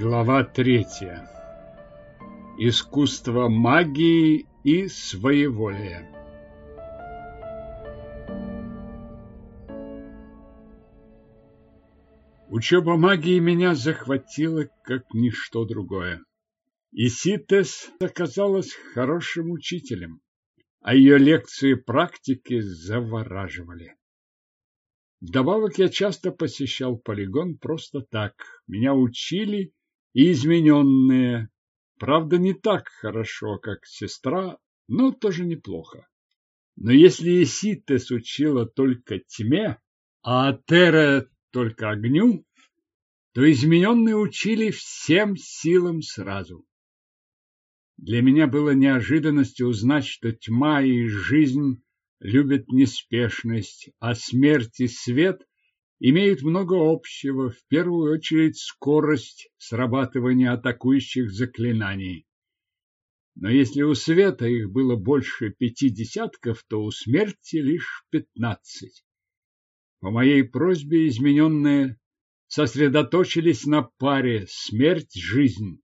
Глава третья. Искусство магии и своеволия. Учеба магии меня захватила как ничто другое. Иситес оказалась хорошим учителем, а ее лекции практики завораживали. Вдобавок я часто посещал полигон просто так. Меня учили и измененные. Правда, не так хорошо, как сестра, но тоже неплохо. Но если Иситес учила только тьме, а Атера только огню, то измененные учили всем силам сразу. Для меня было неожиданностью узнать, что тьма и жизнь любят неспешность, а смерть и свет имеют много общего, в первую очередь скорость срабатывания атакующих заклинаний. Но если у света их было больше пяти десятков, то у смерти лишь пятнадцать. По моей просьбе измененные сосредоточились на паре смерть-жизнь.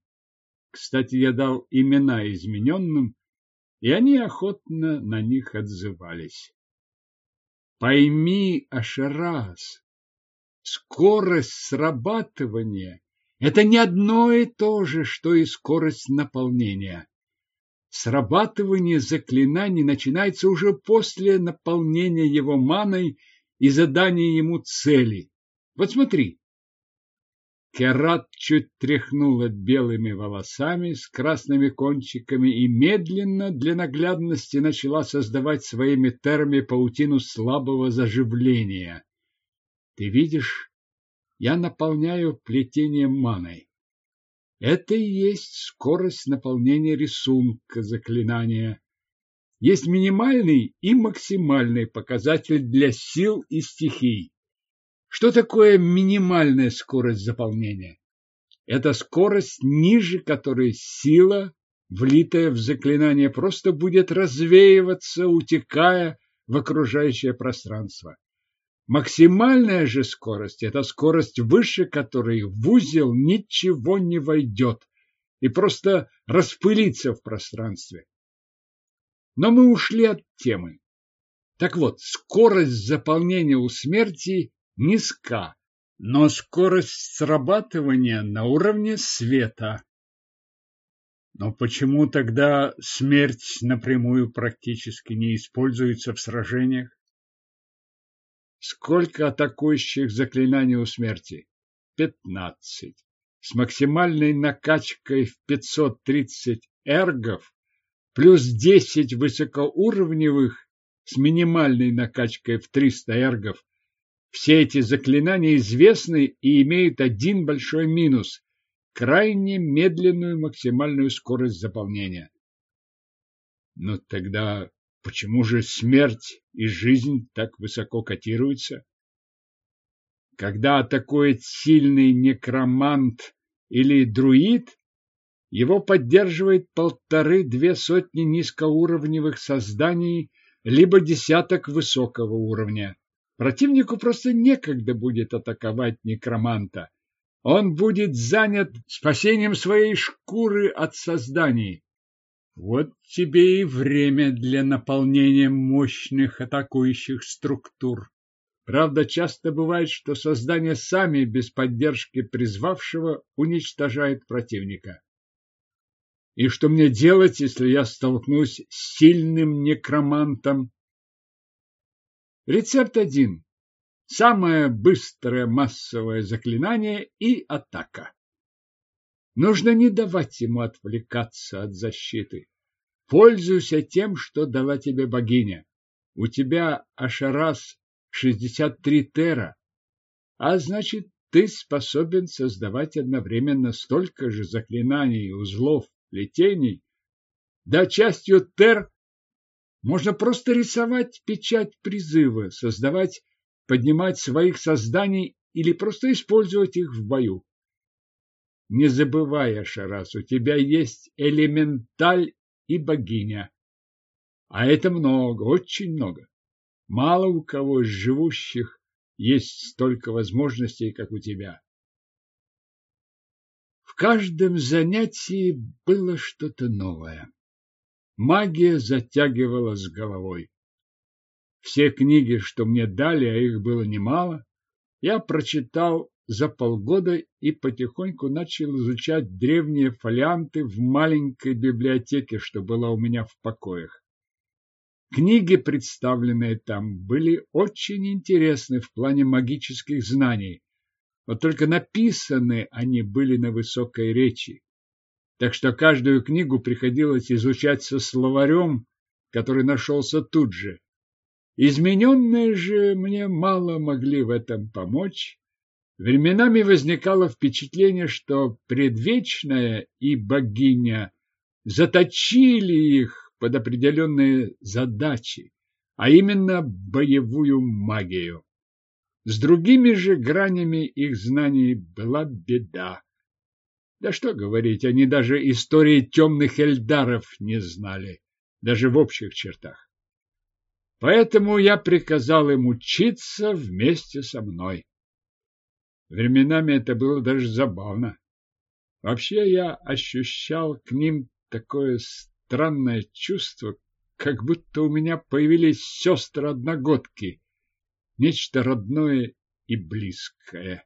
Кстати, я дал имена измененным, и они охотно на них отзывались. Пойми, Ашерас, скорость срабатывания – это не одно и то же, что и скорость наполнения. Срабатывание заклинаний начинается уже после наполнения его маной и задания ему цели. Вот смотри, Керат чуть тряхнула белыми волосами с красными кончиками и медленно для наглядности начала создавать своими терми паутину слабого заживления. Ты видишь, я наполняю плетением маной. Это и есть скорость наполнения рисунка заклинания. Есть минимальный и максимальный показатель для сил и стихий. Что такое минимальная скорость заполнения? Это скорость, ниже которой сила, влитая в заклинание, просто будет развеиваться, утекая в окружающее пространство. Максимальная же скорость – это скорость, выше которой в узел ничего не войдет и просто распылится в пространстве. Но мы ушли от темы. Так вот, скорость заполнения у смерти низка, но скорость срабатывания на уровне света. Но почему тогда смерть напрямую практически не используется в сражениях? Сколько атакующих заклинаний у смерти? Пятнадцать. С максимальной накачкой в 530 эргов плюс 10 высокоуровневых с минимальной накачкой в 300 эргов все эти заклинания известны и имеют один большой минус – крайне медленную максимальную скорость заполнения. Но тогда почему же смерть и жизнь так высоко котируются? Когда атакует сильный некромант или друид, его поддерживает полторы-две сотни низкоуровневых созданий либо десяток высокого уровня. Противнику просто некогда будет атаковать некроманта. Он будет занят спасением своей шкуры от созданий. Вот тебе и время для наполнения мощных атакующих структур. Правда, часто бывает, что создания сами без поддержки призвавшего уничтожают противника. И что мне делать, если я столкнусь с сильным некромантом, Рецепт один. Самое быстрое массовое заклинание и атака. Нужно не давать ему отвлекаться от защиты. Пользуйся тем, что дала тебе богиня. У тебя Ашарас 63 тера, а значит, ты способен создавать одновременно столько же заклинаний, узлов, плетений. Да частью тер можно просто рисовать печать призыва, создавать, поднимать своих созданий или просто использовать их в бою. Не забывай, Ашарас, у тебя есть элементаль и богиня. А это много, очень много. Мало у кого из живущих есть столько возможностей, как у тебя. В каждом занятии было что-то новое. Магия затягивала с головой. Все книги, что мне дали, а их было немало, я прочитал за полгода и потихоньку начал изучать древние фолианты в маленькой библиотеке, что была у меня в покоях. Книги, представленные там, были очень интересны в плане магических знаний, вот только написаны они были на высокой речи. Так что каждую книгу приходилось изучать со словарем, который нашелся тут же. Измененные же мне мало могли в этом помочь, Временами возникало впечатление, что предвечная и богиня заточили их под определенные задачи, а именно боевую магию. С другими же гранями их знаний была беда. Да что говорить, они даже истории темных эльдаров не знали, даже в общих чертах. Поэтому я приказал им учиться вместе со мной. Временами это было даже забавно. Вообще я ощущал к ним такое странное чувство, как будто у меня появились сестры-одногодки, нечто родное и близкое.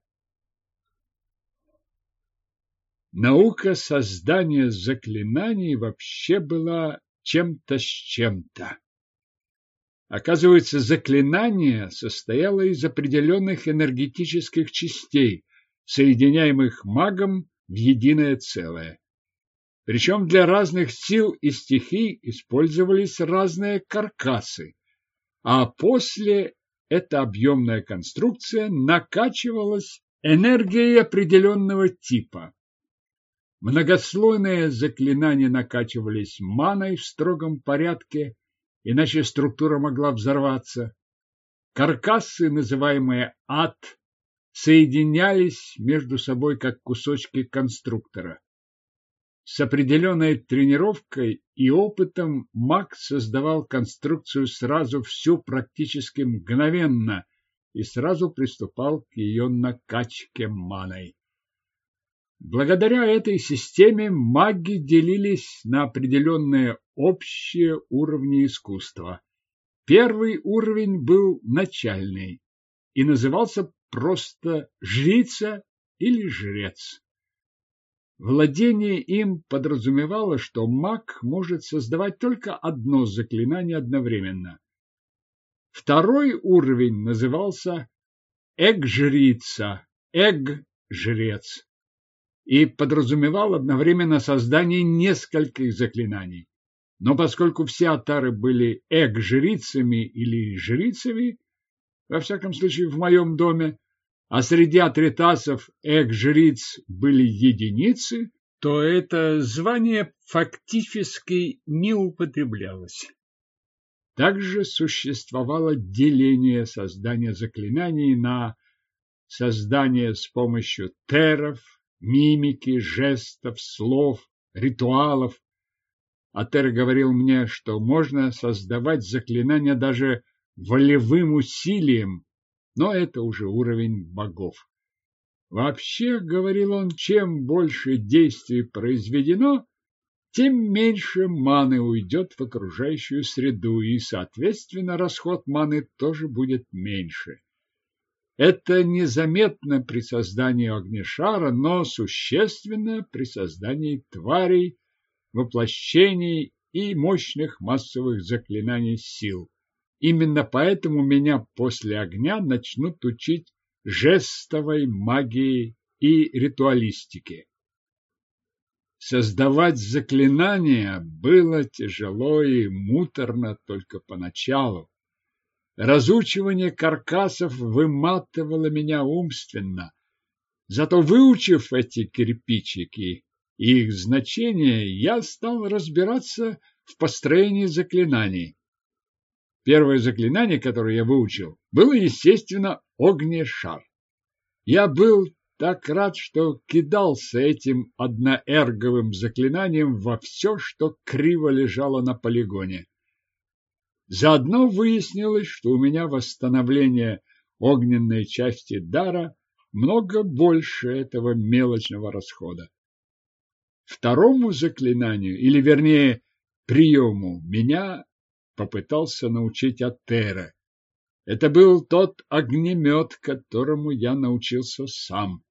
Наука создания заклинаний вообще была чем-то с чем-то. Оказывается, заклинание состояло из определенных энергетических частей, соединяемых магом в единое целое. Причем для разных сил и стихий использовались разные каркасы, а после эта объемная конструкция накачивалась энергией определенного типа. Многослойные заклинания накачивались маной в строгом порядке, иначе структура могла взорваться. Каркасы, называемые ад, соединялись между собой как кусочки конструктора. С определенной тренировкой и опытом маг создавал конструкцию сразу всю практически мгновенно и сразу приступал к ее накачке маной. Благодаря этой системе маги делились на определенные общие уровни искусства. Первый уровень был начальный и назывался просто жрица или жрец. Владение им подразумевало, что маг может создавать только одно заклинание одновременно. Второй уровень назывался эг-жрица, эг-жрец и подразумевал одновременно создание нескольких заклинаний. Но поскольку все атары были эк-жрицами или жрицами, во всяком случае в моем доме, а среди атритасов эк-жриц были единицы, то это звание фактически не употреблялось. Также существовало деление создания заклинаний на создание с помощью теров, мимики, жестов, слов, ритуалов. Атер говорил мне, что можно создавать заклинания даже волевым усилием, но это уже уровень богов. Вообще, говорил он, чем больше действий произведено, тем меньше маны уйдет в окружающую среду, и, соответственно, расход маны тоже будет меньше. Это незаметно при создании огнешара, но существенно при создании тварей, воплощений и мощных массовых заклинаний сил. Именно поэтому меня после огня начнут учить жестовой магии и ритуалистике. Создавать заклинания было тяжело и муторно только поначалу. Разучивание каркасов выматывало меня умственно. Зато выучив эти кирпичики их значение, я стал разбираться в построении заклинаний. Первое заклинание, которое я выучил, было, естественно, огнешар. Я был так рад, что кидался этим одноэрговым заклинанием во все, что криво лежало на полигоне. Заодно выяснилось, что у меня восстановление огненной части дара много больше этого мелочного расхода. Второму заклинанию, или вернее приему, меня попытался научить Атера. Это был тот огнемет, которому я научился сам.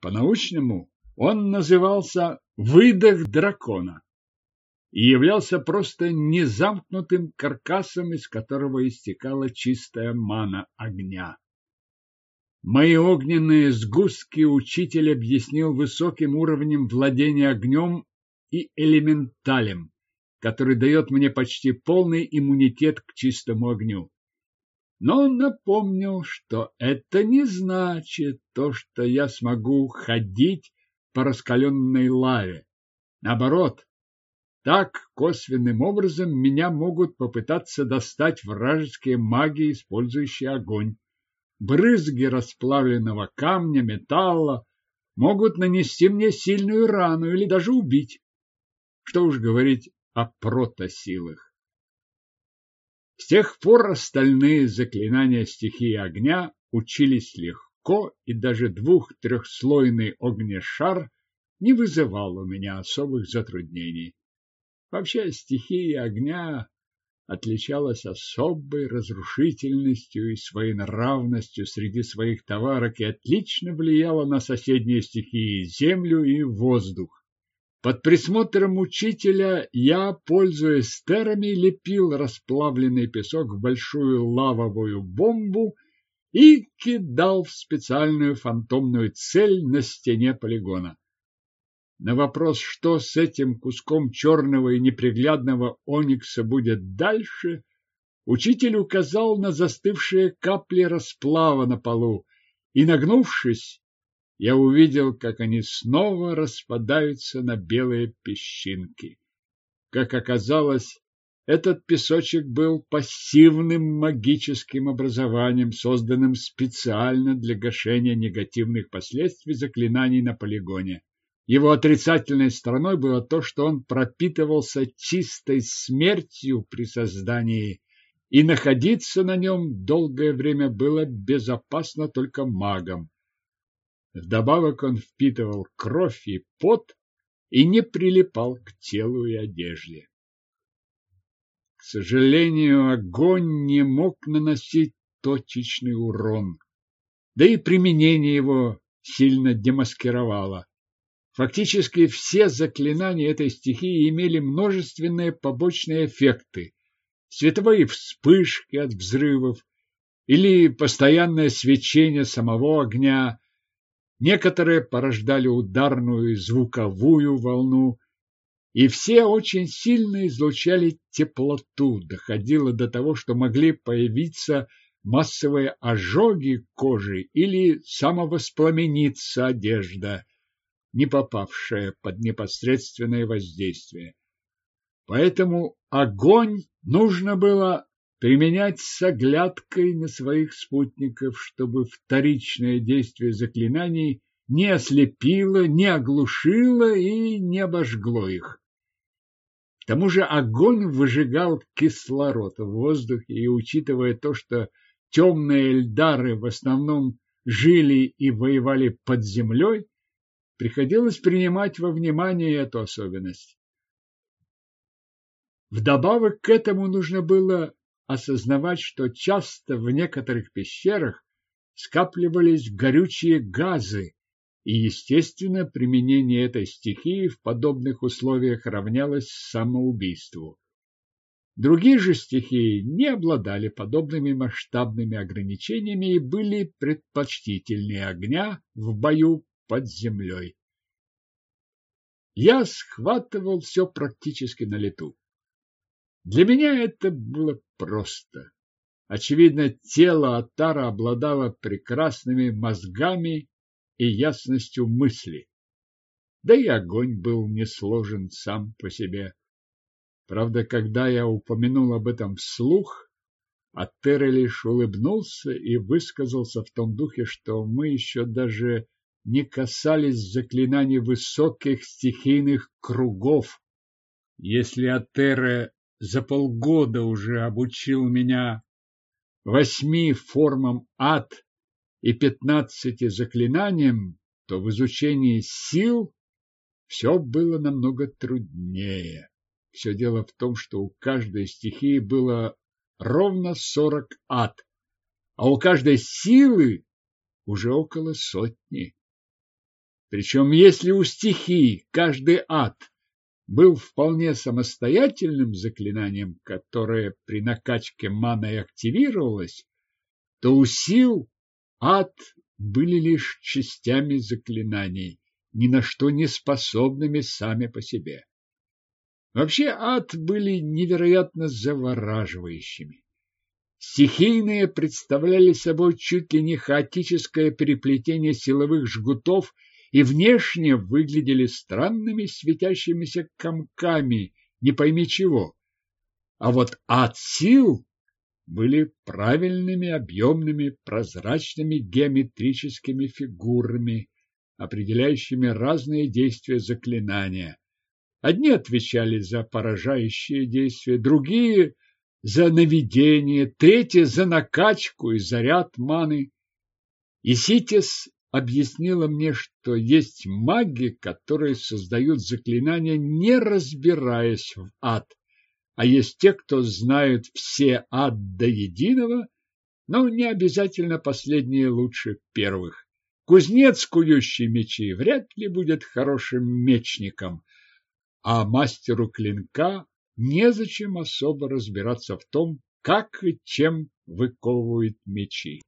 По-научному он назывался «выдох дракона» и являлся просто незамкнутым каркасом, из которого истекала чистая мана огня. Мои огненные сгустки учитель объяснил высоким уровнем владения огнем и элементалем, который дает мне почти полный иммунитет к чистому огню. Но напомнил, что это не значит то, что я смогу ходить по раскаленной лаве. Наоборот, так косвенным образом меня могут попытаться достать вражеские маги, использующие огонь. Брызги расплавленного камня, металла могут нанести мне сильную рану или даже убить. Что уж говорить о протосилах. С тех пор остальные заклинания стихии огня учились легко, и даже двух-трехслойный огнешар не вызывал у меня особых затруднений. Вообще стихия огня отличалась особой разрушительностью и своенравностью среди своих товарок и отлично влияла на соседние стихии – землю и воздух. Под присмотром учителя я, пользуясь стерами, лепил расплавленный песок в большую лавовую бомбу и кидал в специальную фантомную цель на стене полигона. На вопрос, что с этим куском черного и неприглядного оникса будет дальше, учитель указал на застывшие капли расплава на полу, и, нагнувшись, я увидел, как они снова распадаются на белые песчинки. Как оказалось, этот песочек был пассивным магическим образованием, созданным специально для гашения негативных последствий заклинаний на полигоне. Его отрицательной стороной было то, что он пропитывался чистой смертью при создании, и находиться на нем долгое время было безопасно только магам. Вдобавок он впитывал кровь и пот и не прилипал к телу и одежде. К сожалению, огонь не мог наносить точечный урон, да и применение его сильно демаскировало. Фактически все заклинания этой стихии имели множественные побочные эффекты. Световые вспышки от взрывов или постоянное свечение самого огня. Некоторые порождали ударную и звуковую волну, и все очень сильно излучали теплоту. Доходило до того, что могли появиться массовые ожоги кожи или самовоспламениться одежда не попавшая под непосредственное воздействие. Поэтому огонь нужно было применять с оглядкой на своих спутников, чтобы вторичное действие заклинаний не ослепило, не оглушило и не обожгло их. К тому же огонь выжигал кислород в воздухе, и учитывая то, что темные эльдары в основном жили и воевали под землей, приходилось принимать во внимание эту особенность. Вдобавок к этому нужно было осознавать, что часто в некоторых пещерах скапливались горючие газы, и, естественно, применение этой стихии в подобных условиях равнялось самоубийству. Другие же стихии не обладали подобными масштабными ограничениями и были предпочтительнее огня в бою под землей. Я схватывал все практически на лету. Для меня это было просто. Очевидно, тело Атара обладало прекрасными мозгами и ясностью мысли. Да и огонь был не сложен сам по себе. Правда, когда я упомянул об этом вслух, Атера лишь улыбнулся и высказался в том духе, что мы еще даже не касались заклинаний высоких стихийных кругов. Если Атере за полгода уже обучил меня восьми формам ад и пятнадцати заклинаниям, то в изучении сил все было намного труднее. Все дело в том, что у каждой стихии было ровно сорок ад, а у каждой силы уже около сотни. Причем, если у стихий каждый ад был вполне самостоятельным заклинанием, которое при накачке маной активировалось, то у сил ад были лишь частями заклинаний, ни на что не способными сами по себе. Вообще ад были невероятно завораживающими. Стихийные представляли собой чуть ли не хаотическое переплетение силовых жгутов и внешне выглядели странными светящимися комками, не пойми чего. А вот ад сил были правильными, объемными, прозрачными геометрическими фигурами, определяющими разные действия заклинания. Одни отвечали за поражающие действия, другие – за наведение, третьи – за накачку и заряд маны. И Ситис объяснила мне, что есть маги, которые создают заклинания, не разбираясь в ад, а есть те, кто знают все ад до единого, но не обязательно последние лучше первых. Кузнец, кующий мечи, вряд ли будет хорошим мечником, а мастеру клинка незачем особо разбираться в том, как и чем выковывают мечи.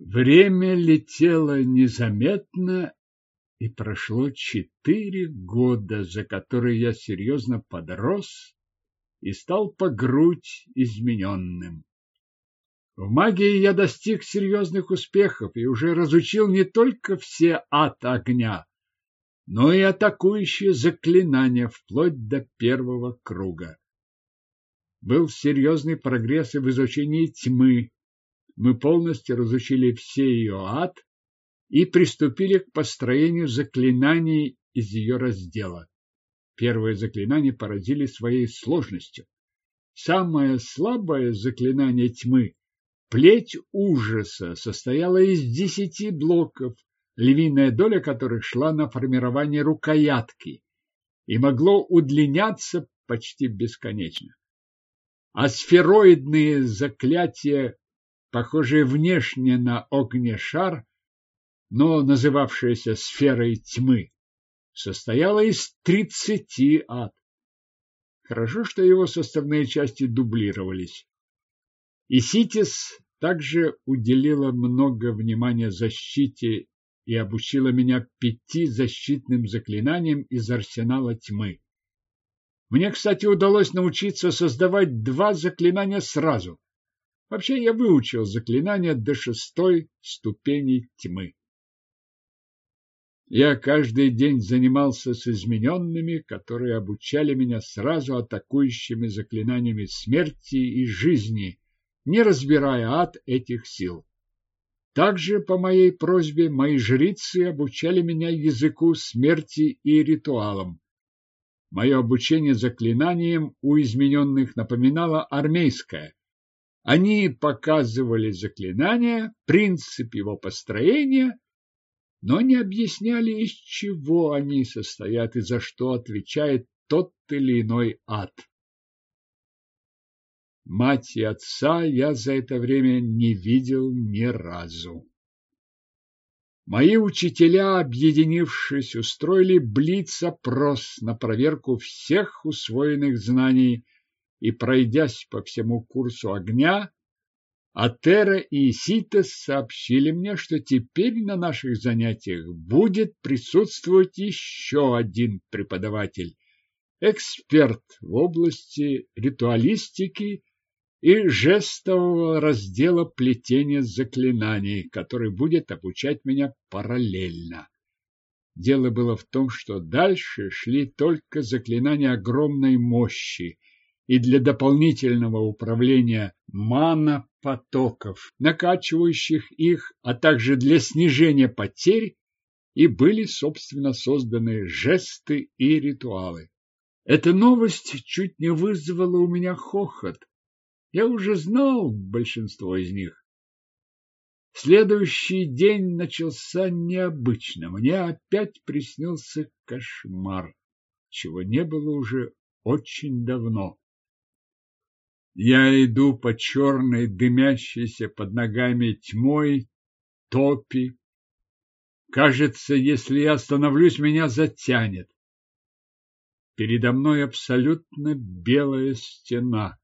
Время летело незаметно, и прошло четыре года, за которые я серьезно подрос и стал по грудь измененным. В магии я достиг серьезных успехов и уже разучил не только все ад огня, но и атакующие заклинания вплоть до первого круга. Был серьезный прогресс и в изучении тьмы. Мы полностью разучили все ее ад и приступили к построению заклинаний из ее раздела. Первые заклинания поразили своей сложностью. Самое слабое заклинание тьмы Плеть ужаса состояла из десяти блоков, львиная доля которых шла на формирование рукоятки и могло удлиняться почти бесконечно. А сфероидные заклятия, похожие внешне на огнешар, но называвшиеся сферой тьмы, состояло из тридцати ад. Хорошо, что его составные части дублировались. И Ситис также уделила много внимания защите и обучила меня пяти защитным заклинаниям из арсенала тьмы. Мне, кстати, удалось научиться создавать два заклинания сразу. Вообще я выучил заклинания до шестой ступени тьмы. Я каждый день занимался с измененными, которые обучали меня сразу атакующими заклинаниями смерти и жизни, не разбирая ад этих сил. Также по моей просьбе мои жрицы обучали меня языку смерти и ритуалам. Мое обучение заклинаниям у измененных напоминало армейское. Они показывали заклинание, принцип его построения, но не объясняли, из чего они состоят и за что отвечает тот или иной ад. Мать и отца я за это время не видел ни разу. Мои учителя, объединившись, устроили блиц-опрос на проверку всех усвоенных знаний и, пройдясь по всему курсу огня, Атера и Ситес сообщили мне, что теперь на наших занятиях будет присутствовать еще один преподаватель, эксперт в области ритуалистики и жестового раздела плетения заклинаний, который будет обучать меня параллельно. Дело было в том, что дальше шли только заклинания огромной мощи, и для дополнительного управления мана-потоков, накачивающих их, а также для снижения потерь, и были, собственно, созданы жесты и ритуалы. Эта новость чуть не вызвала у меня хохот, я уже знал большинство из них. Следующий день начался необычно. Мне опять приснился кошмар, чего не было уже очень давно. Я иду по черной, дымящейся под ногами тьмой, топи. Кажется, если я остановлюсь, меня затянет. Передо мной абсолютно белая стена.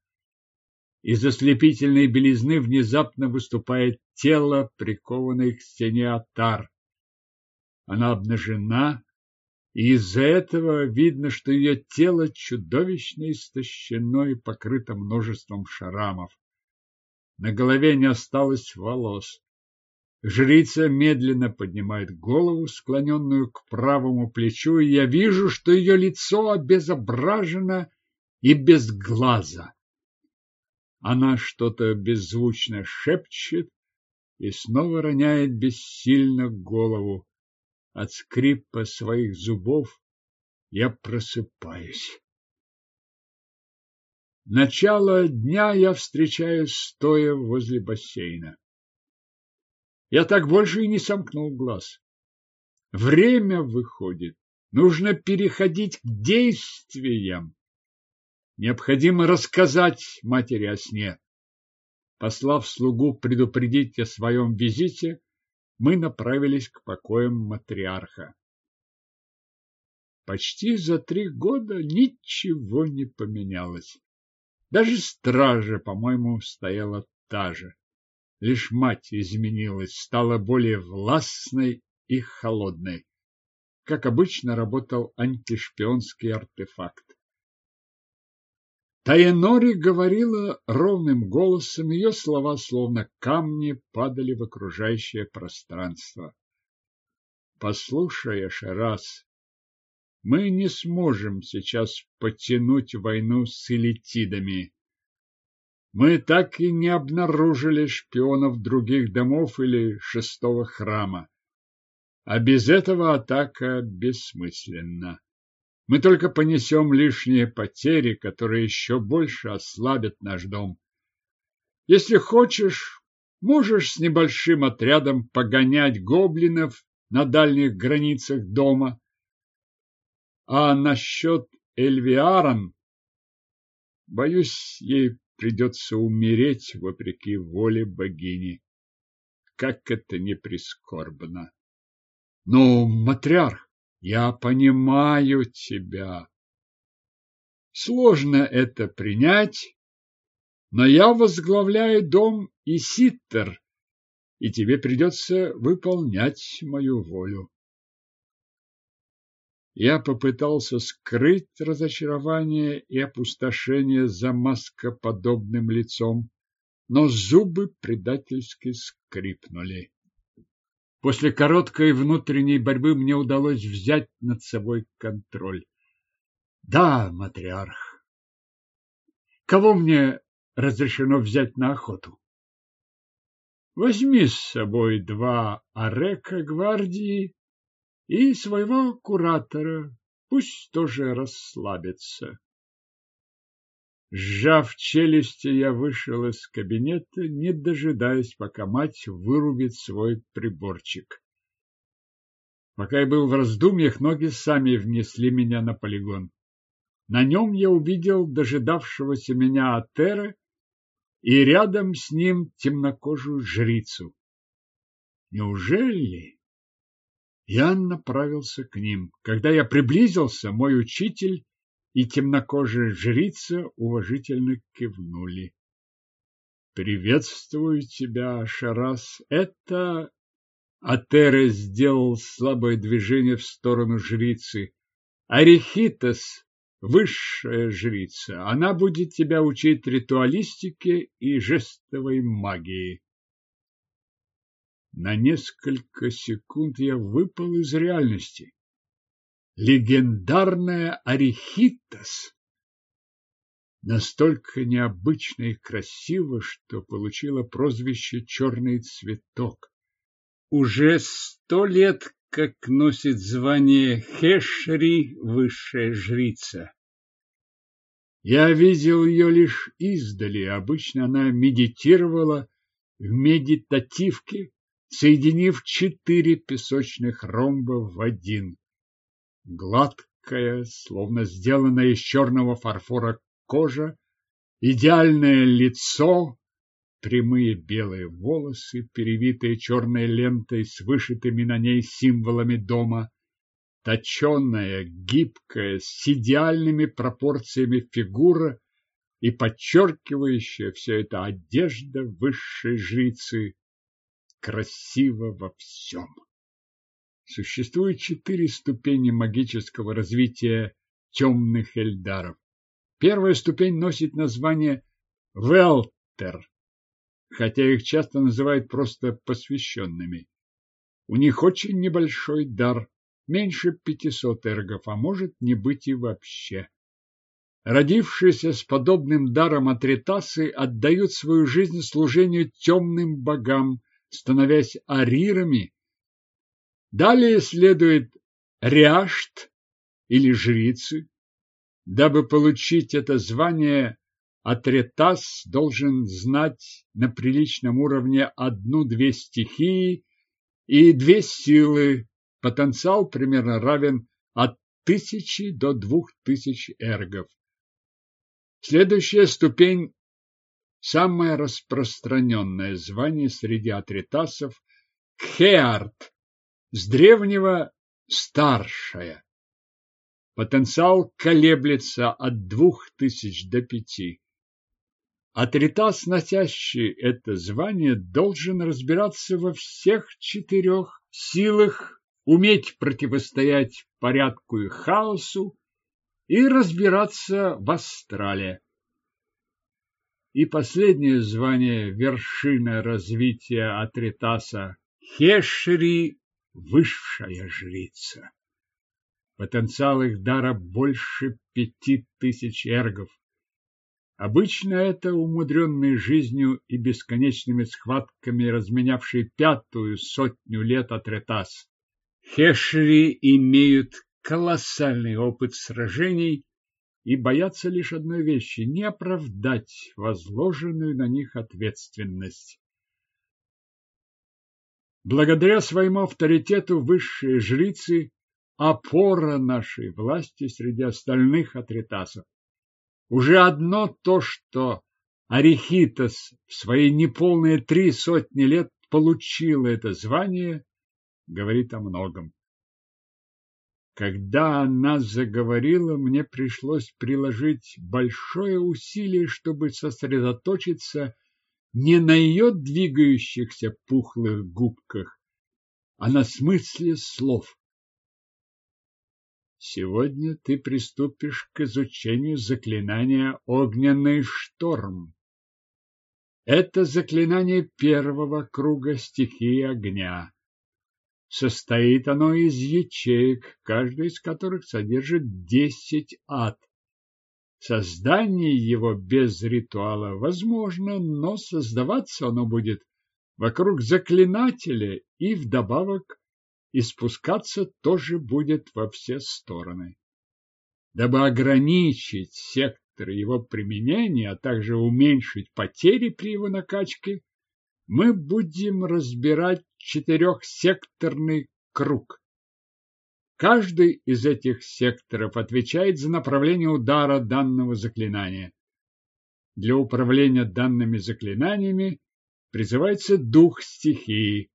Из ослепительной белизны внезапно выступает тело, прикованное к стене Атар. Она обнажена, и из-за этого видно, что ее тело чудовищно истощено и покрыто множеством шрамов. На голове не осталось волос. Жрица медленно поднимает голову, склоненную к правому плечу, и я вижу, что ее лицо обезображено и без глаза. Она что-то беззвучно шепчет и снова роняет бессильно голову. От скрипа своих зубов я просыпаюсь. Начало дня я встречаю стоя возле бассейна. Я так больше и не сомкнул глаз. Время выходит. Нужно переходить к действиям. Необходимо рассказать матери о сне. Послав слугу предупредить о своем визите, мы направились к покоям матриарха. Почти за три года ничего не поменялось. Даже стража, по-моему, стояла та же. Лишь мать изменилась, стала более властной и холодной. Как обычно, работал антишпионский артефакт. Таенори говорила ровным голосом, ее слова, словно камни, падали в окружающее пространство. Послушай, Ашерас, мы не сможем сейчас потянуть войну с элитидами. Мы так и не обнаружили шпионов других домов или шестого храма. А без этого атака бессмысленна. Мы только понесем лишние потери, которые еще больше ослабят наш дом. Если хочешь, можешь с небольшим отрядом погонять гоблинов на дальних границах дома. А насчет Эльвиарон, боюсь, ей придется умереть вопреки воле богини. Как это не прискорбно! Ну, матриарх, я понимаю тебя. Сложно это принять, но я возглавляю дом и ситтер, и тебе придется выполнять мою волю. Я попытался скрыть разочарование и опустошение за маскоподобным лицом, но зубы предательски скрипнули. После короткой внутренней борьбы мне удалось взять над собой контроль. Да, матриарх. Кого мне разрешено взять на охоту? Возьми с собой два арека гвардии и своего куратора, пусть тоже расслабится. Сжав челюсти, я вышел из кабинета, не дожидаясь, пока мать вырубит свой приборчик. Пока я был в раздумьях, ноги сами внесли меня на полигон. На нем я увидел дожидавшегося меня Атера и рядом с ним темнокожую жрицу. Неужели? Я направился к ним. Когда я приблизился, мой учитель и темнокожая жрица уважительно кивнули. «Приветствую тебя, Шарас. Это...» Атере сделал слабое движение в сторону жрицы. «Арихитас, высшая жрица. Она будет тебя учить ритуалистике и жестовой магии». На несколько секунд я выпал из реальности легендарная Арихитас. Настолько необычно и красиво, что получила прозвище «Черный цветок». Уже сто лет как носит звание Хешри высшая жрица. Я видел ее лишь издали. Обычно она медитировала в медитативке, соединив четыре песочных ромба в один. Гладкая, словно сделанная из черного фарфора кожа, идеальное лицо, прямые белые волосы, перевитые черной лентой с вышитыми на ней символами дома, точенная, гибкая, с идеальными пропорциями фигура и подчеркивающая все это одежда высшей жрицы красиво во всем. Существует четыре ступени магического развития темных эльдаров. Первая ступень носит название Велтер, хотя их часто называют просто посвященными. У них очень небольшой дар, меньше 500 эргов, а может не быть и вообще. Родившиеся с подобным даром атритасы отдают свою жизнь служению темным богам, становясь арирами. Далее следует ряшт или жрицы. Дабы получить это звание, атритас должен знать на приличном уровне одну-две стихии и две силы. Потенциал примерно равен от тысячи до двух тысяч эргов. Следующая ступень – самое распространенное звание среди атритасов – Кхеарт, с древнего «старшая». Потенциал колеблется от двух тысяч до пяти. Атритас, носящий это звание, должен разбираться во всех четырех силах, уметь противостоять порядку и хаосу, и разбираться в астрале. И последнее звание вершина развития Атритаса Хешери – высшая жрица. Потенциал их дара больше пяти тысяч эргов. Обычно это умудренный жизнью и бесконечными схватками разменявший пятую сотню лет Атритас. Хешри имеют колоссальный опыт сражений и боятся лишь одной вещи – не оправдать возложенную на них ответственность. Благодаря своему авторитету высшие жрицы – опора нашей власти среди остальных атритасов. Уже одно то, что Арихитос в свои неполные три сотни лет получила это звание, говорит о многом. Когда она заговорила, мне пришлось приложить большое усилие, чтобы сосредоточиться не на ее двигающихся пухлых губках, а на смысле слов. Сегодня ты приступишь к изучению заклинания «Огненный шторм». Это заклинание первого круга стихии огня. Состоит оно из ячеек, каждая из которых содержит десять ад. Создание его без ритуала возможно, но создаваться оно будет вокруг заклинателя и вдобавок и спускаться тоже будет во все стороны. Дабы ограничить сектор его применения, а также уменьшить потери при его накачке, мы будем разбирать четырехсекторный круг. Каждый из этих секторов отвечает за направление удара данного заклинания. Для управления данными заклинаниями призывается дух стихии.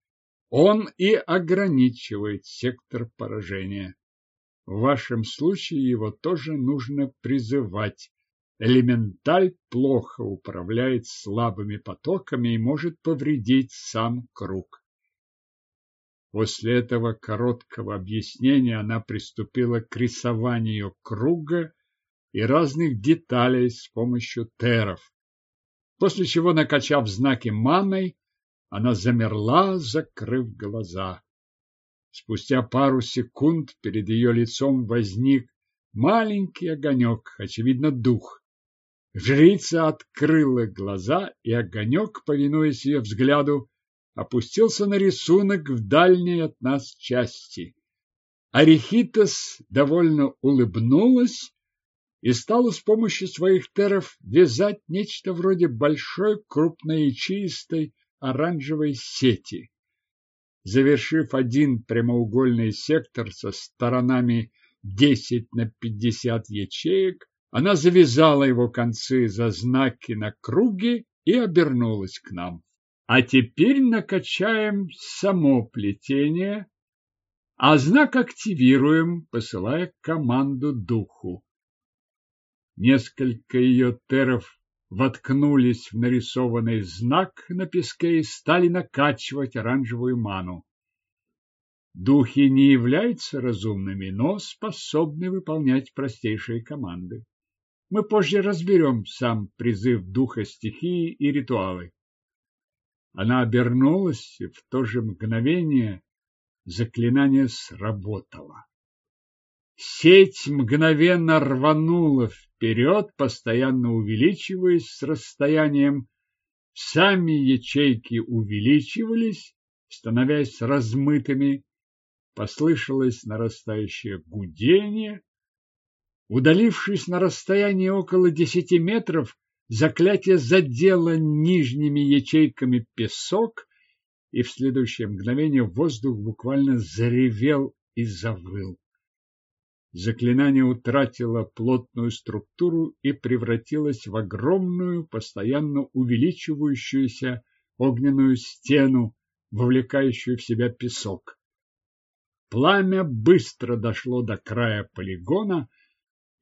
Он и ограничивает сектор поражения. В вашем случае его тоже нужно призывать. Элементаль плохо управляет слабыми потоками и может повредить сам круг. После этого короткого объяснения она приступила к рисованию круга и разных деталей с помощью теров. После чего, накачав знаки маной, она замерла, закрыв глаза. Спустя пару секунд перед ее лицом возник маленький огонек, очевидно, дух. Жрица открыла глаза, и огонек, повинуясь ее взгляду, опустился на рисунок в дальней от нас части. Арихитос довольно улыбнулась и стала с помощью своих теров вязать нечто вроде большой крупной и чистой оранжевой сети. Завершив один прямоугольный сектор со сторонами 10 на 50 ячеек, она завязала его концы за знаки на круге и обернулась к нам. А теперь накачаем само плетение, а знак активируем, посылая команду духу. Несколько ее теров воткнулись в нарисованный знак на песке и стали накачивать оранжевую ману. Духи не являются разумными, но способны выполнять простейшие команды. Мы позже разберем сам призыв духа стихии и ритуалы. Она обернулась, и в то же мгновение заклинание сработало. Сеть мгновенно рванула вперед, постоянно увеличиваясь с расстоянием. Сами ячейки увеличивались, становясь размытыми. Послышалось нарастающее гудение. Удалившись на расстояние около десяти метров, заклятие задело нижними ячейками песок, и в следующее мгновение воздух буквально заревел и завыл. Заклинание утратило плотную структуру и превратилось в огромную, постоянно увеличивающуюся огненную стену, вовлекающую в себя песок. Пламя быстро дошло до края полигона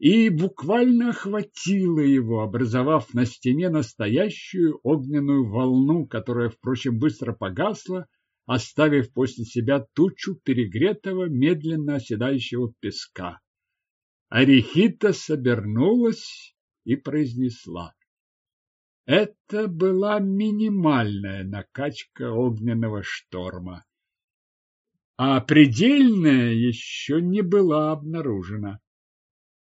и буквально охватило его, образовав на стене настоящую огненную волну, которая, впрочем, быстро погасла, оставив после себя тучу перегретого, медленно оседающего песка. Арихита собернулась и произнесла. Это была минимальная накачка огненного шторма, а предельная еще не была обнаружена.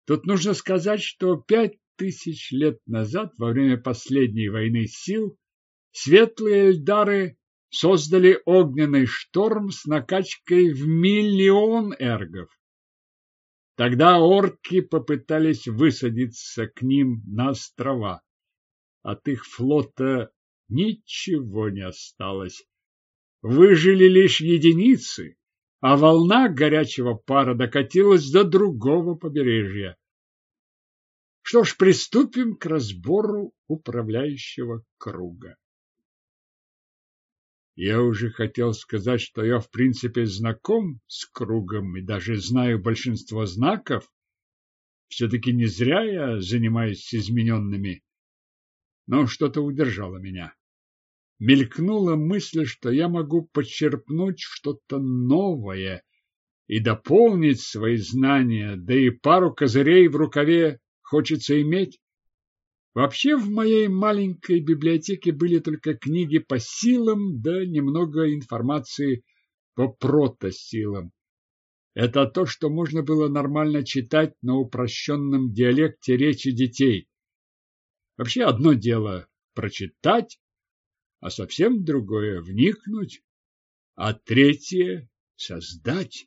Тут нужно сказать, что пять тысяч лет назад, во время последней войны сил, светлые эльдары создали огненный шторм с накачкой в миллион эргов. Тогда орки попытались высадиться к ним на острова. От их флота ничего не осталось. Выжили лишь единицы, а волна горячего пара докатилась до другого побережья. Что ж, приступим к разбору управляющего круга. Я уже хотел сказать, что я в принципе знаком с кругом и даже знаю большинство знаков. Все-таки не зря я занимаюсь измененными. Но что-то удержало меня. Мелькнула мысль, что я могу почерпнуть что-то новое и дополнить свои знания, да и пару козырей в рукаве хочется иметь. Вообще в моей маленькой библиотеке были только книги по силам, да немного информации по протосилам. Это то, что можно было нормально читать на упрощенном диалекте речи детей. Вообще одно дело прочитать, а совсем другое вникнуть, а третье создать.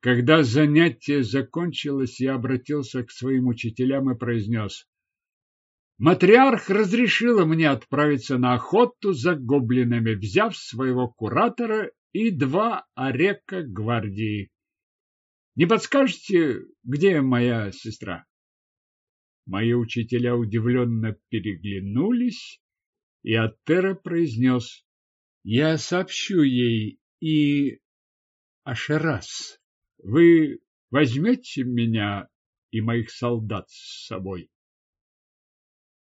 Когда занятие закончилось, я обратился к своим учителям и произнес Матриарх разрешила мне отправиться на охоту за гоблинами, взяв своего куратора и два орека гвардии. Не подскажете, где моя сестра? Мои учителя удивленно переглянулись, и Аттера произнес. Я сообщу ей и... Ашерас, вы возьмете меня и моих солдат с собой?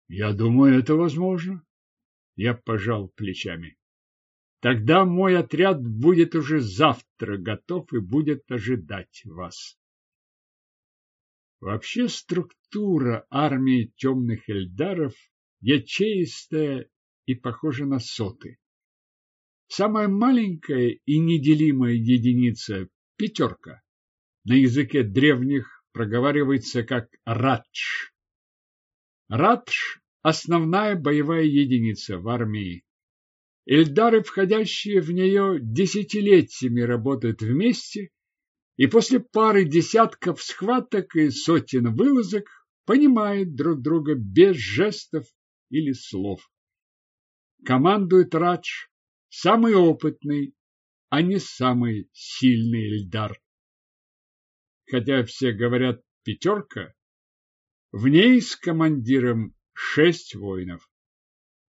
Я думаю, это возможно. Я пожал плечами. Тогда мой отряд будет уже завтра готов и будет ожидать вас. Вообще структура армии темных эльдаров ячеистая и похожа на соты. Самая маленькая и неделимая единица – пятерка. На языке древних проговаривается как радж. Радж – основная боевая единица в армии. Эльдары, входящие в нее, десятилетиями работают вместе, и после пары десятков схваток и сотен вылазок понимают друг друга без жестов или слов. Командует Радж, самый опытный, а не самый сильный Эльдар. Хотя все говорят пятерка, в ней с командиром шесть воинов.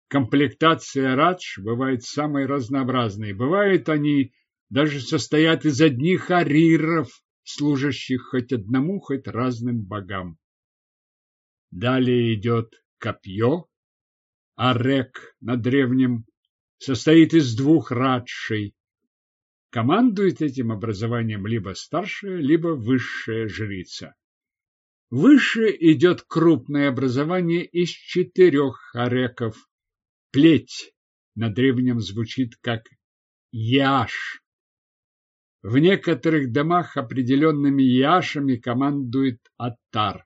Комплектация радж бывает самой разнообразной. Бывает они даже состоят из одних ариров, служащих хоть одному, хоть разным богам. Далее идет копье, арек на древнем, состоит из двух радшей. Командует этим образованием либо старшая, либо высшая жрица. Выше идет крупное образование из четырех ареков. Плеть на древнем звучит как яш. В некоторых домах определенными яшами командует Аттар.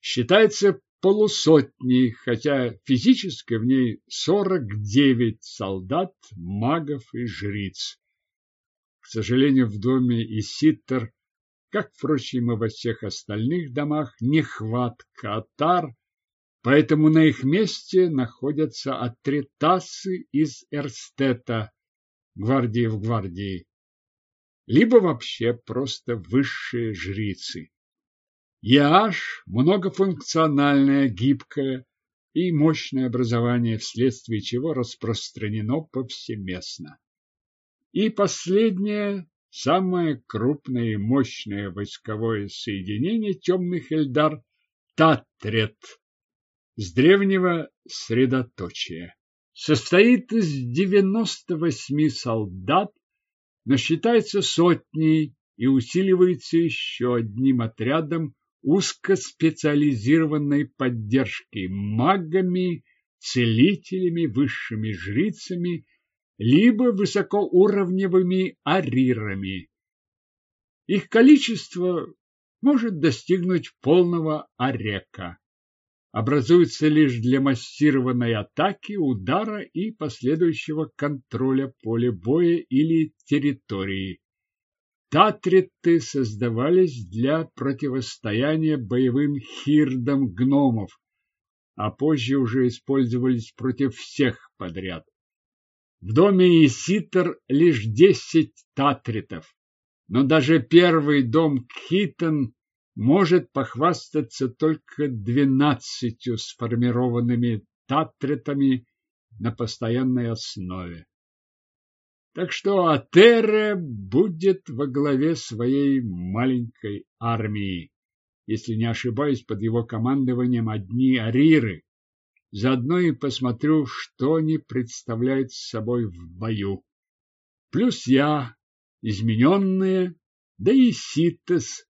Считается полусотней, хотя физически в ней сорок девять солдат, магов и жриц. К сожалению, в доме Иситтер, как, впрочем, и во всех остальных домах, нехватка атар, поэтому на их месте находятся атритасы из Эрстета, гвардии в гвардии, либо вообще просто высшие жрицы. Яаш – многофункциональное, гибкое и мощное образование, вследствие чего распространено повсеместно. И последнее, самое крупное и мощное войсковое соединение темных Эльдар – Татрет, с древнего средоточия. Состоит из 98 солдат, но считается сотней и усиливается еще одним отрядом узкоспециализированной поддержки магами, целителями, высшими жрицами, либо высокоуровневыми арирами. Их количество может достигнуть полного арека. Образуется лишь для массированной атаки, удара и последующего контроля поля боя или территории. Татриты создавались для противостояния боевым хирдам гномов, а позже уже использовались против всех подряд. В доме Иситер лишь десять татритов, но даже первый дом Кхитон может похвастаться только двенадцатью сформированными татритами на постоянной основе. Так что Атере будет во главе своей маленькой армии. Если не ошибаюсь, под его командованием одни ариры. Заодно и посмотрю, что они представляют собой в бою. Плюс я, измененные, да и Ситес.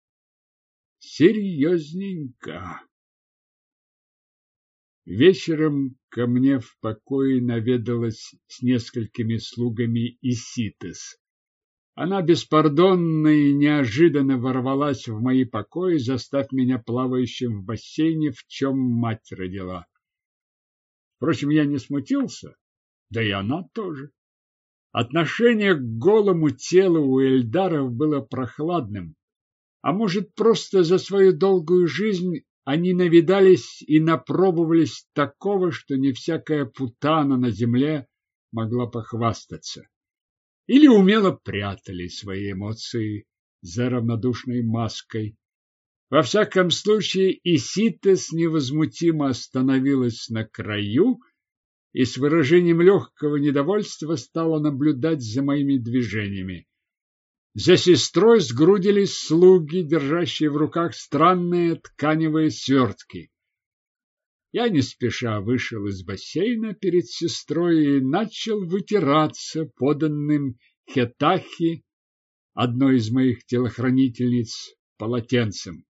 Серьезненько. Вечером ко мне в покое наведалась с несколькими слугами Иситес. Она беспардонно и неожиданно ворвалась в мои покои, застав меня плавающим в бассейне, в чем мать родила. Впрочем, я не смутился, да и она тоже. Отношение к голому телу у Эльдаров было прохладным, а может, просто за свою долгую жизнь они навидались и напробовались такого, что не всякая путана на земле могла похвастаться. Или умело прятали свои эмоции за равнодушной маской. Во всяком случае, Иситес невозмутимо остановилась на краю и с выражением легкого недовольства стала наблюдать за моими движениями. За сестрой сгрудились слуги, держащие в руках странные тканевые свертки. Я не спеша вышел из бассейна перед сестрой и начал вытираться поданным хетахи, одной из моих телохранительниц, полотенцем.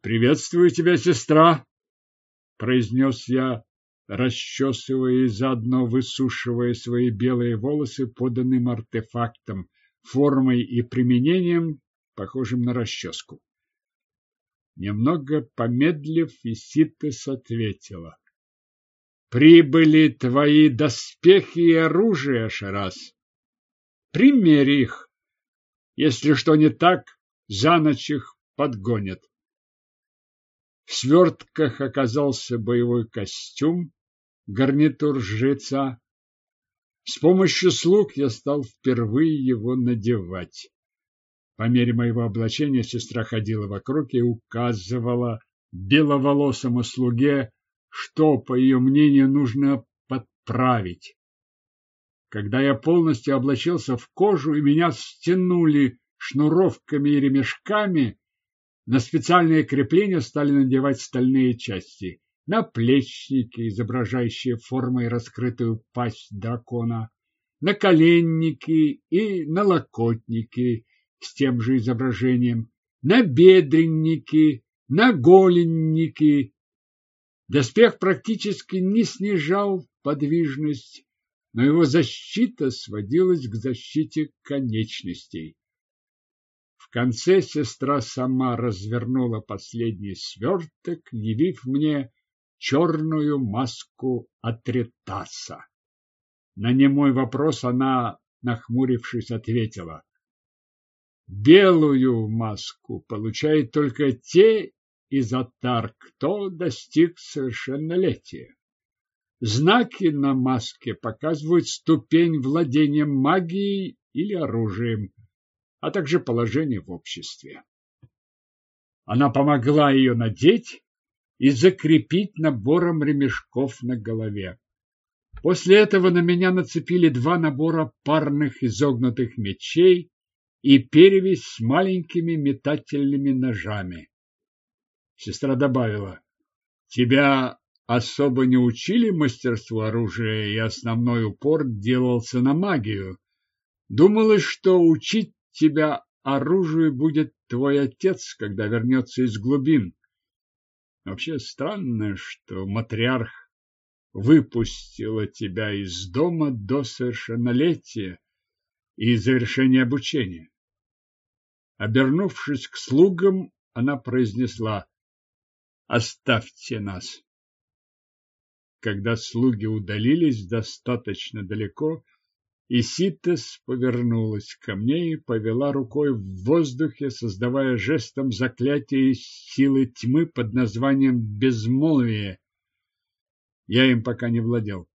«Приветствую тебя, сестра!» — произнес я, расчесывая и заодно высушивая свои белые волосы поданным артефактом — формой и применением, похожим на расческу. Немного помедлив, Иситес ответила. Прибыли твои доспехи и оружие, Шарас. Примерь их. Если что не так, за ночь их подгонят. В свертках оказался боевой костюм, гарнитур жреца, С помощью слуг я стал впервые его надевать. По мере моего облачения сестра ходила вокруг и указывала беловолосому слуге, что, по ее мнению, нужно подправить. Когда я полностью облачился в кожу и меня стянули шнуровками и ремешками, на специальные крепления стали надевать стальные части. Наплечники, изображающие формой раскрытую пасть дракона, наколенники и налокотники с тем же изображением, набедренники, наголенники. Доспех практически не снижал подвижность, но его защита сводилась к защите конечностей. В конце сестра сама развернула последний сверток, явив мне черную маску Атретаса. На немой вопрос она, нахмурившись, ответила. Белую маску получают только те из атар, кто достиг совершеннолетия. Знаки на маске показывают ступень владения магией или оружием, а также положение в обществе. Она помогла ее надеть и закрепить набором ремешков на голове. После этого на меня нацепили два набора парных изогнутых мечей и перевязь с маленькими метательными ножами. Сестра добавила, тебя особо не учили мастерству оружия, и основной упор делался на магию. Думалось, что учить тебя оружию будет твой отец, когда вернется из глубин. Вообще странно, что матриарх выпустила тебя из дома до совершеннолетия и завершения обучения. Обернувшись к слугам, она произнесла «Оставьте нас». Когда слуги удалились достаточно далеко, Иситес повернулась ко мне и повела рукой в воздухе, создавая жестом заклятие из силы тьмы под названием «безмолвие». Я им пока не владел.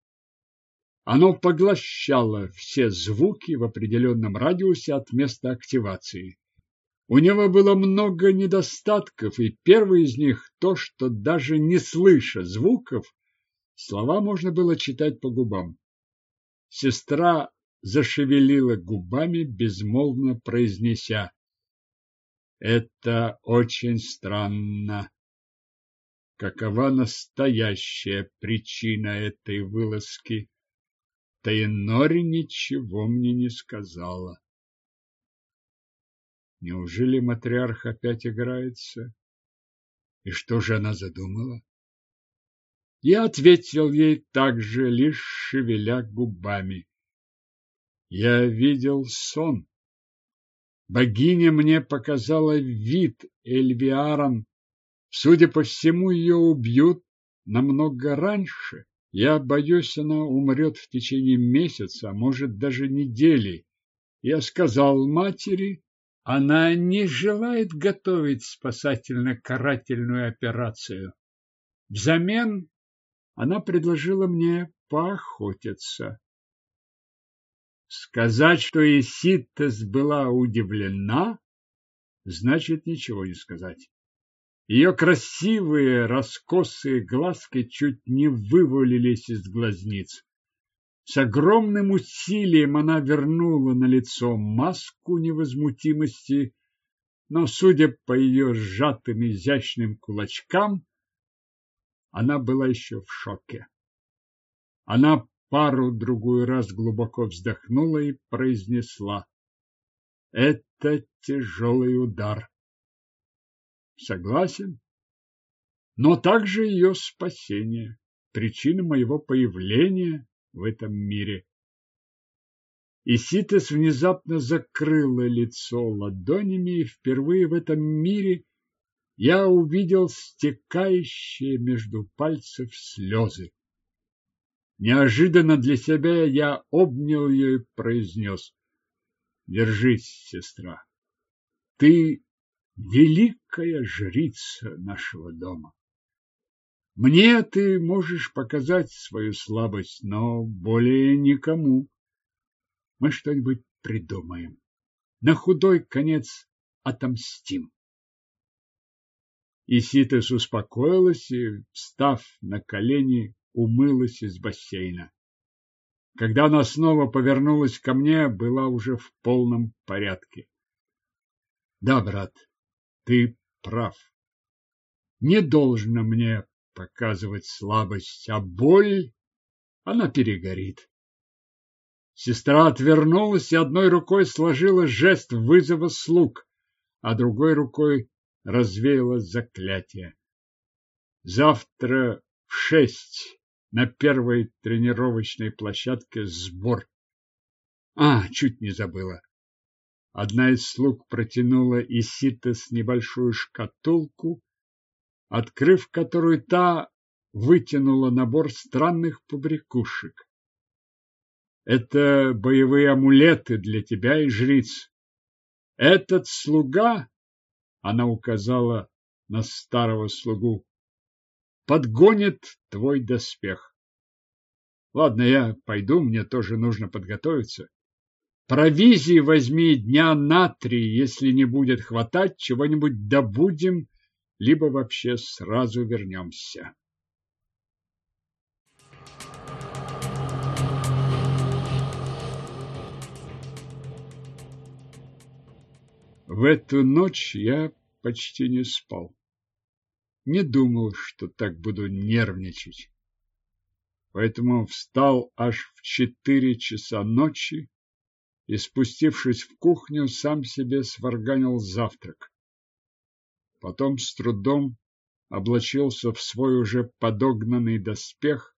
Оно поглощало все звуки в определенном радиусе от места активации. У него было много недостатков, и первый из них то, что даже не слыша звуков, слова можно было читать по губам. Сестра зашевелила губами, безмолвно произнеся «Это очень странно. Какова настоящая причина этой вылазки?» Таинори ничего мне не сказала. Неужели матриарх опять играется? И что же она задумала? Я ответил ей также, лишь шевеля губами. Я видел сон. Богиня мне показала вид Эльвиаран. Судя по всему, ее убьют намного раньше. Я боюсь, она умрет в течение месяца, а может даже недели. Я сказал матери, она не желает готовить спасательно-карательную операцию. Взамен она предложила мне поохотиться. Сказать, что Иситес была удивлена, значит ничего не сказать. Ее красивые раскосые глазки чуть не вывалились из глазниц. С огромным усилием она вернула на лицо маску невозмутимости, но, судя по ее сжатым изящным кулачкам, она была еще в шоке. Она пару-другую раз глубоко вздохнула и произнесла. Это тяжелый удар. Согласен. Но также ее спасение, причина моего появления в этом мире. И Ситес внезапно закрыла лицо ладонями, и впервые в этом мире я увидел стекающие между пальцев слезы. Неожиданно для себя я обнял ее и произнес. Держись, сестра. Ты великая жрица нашего дома. Мне ты можешь показать свою слабость, но более никому. Мы что-нибудь придумаем. На худой конец отомстим. Иситес успокоилась и, встав на колени, умылась из бассейна. Когда она снова повернулась ко мне, была уже в полном порядке. Да, брат, ты прав. Не должно мне показывать слабость, а боль, она перегорит. Сестра отвернулась и одной рукой сложила жест вызова слуг, а другой рукой развеяла заклятие. Завтра в шесть на первой тренировочной площадке сбор. А, чуть не забыла. Одна из слуг протянула Исита с небольшую шкатулку, открыв которую та вытянула набор странных побрякушек. Это боевые амулеты для тебя и жриц. Этот слуга, она указала на старого слугу, подгонит твой доспех. Ладно, я пойду, мне тоже нужно подготовиться. Провизии возьми дня на три, если не будет хватать, чего-нибудь добудем, либо вообще сразу вернемся. В эту ночь я почти не спал. Не думал, что так буду нервничать. Поэтому встал аж в четыре часа ночи и, спустившись в кухню, сам себе сварганил завтрак. Потом с трудом облачился в свой уже подогнанный доспех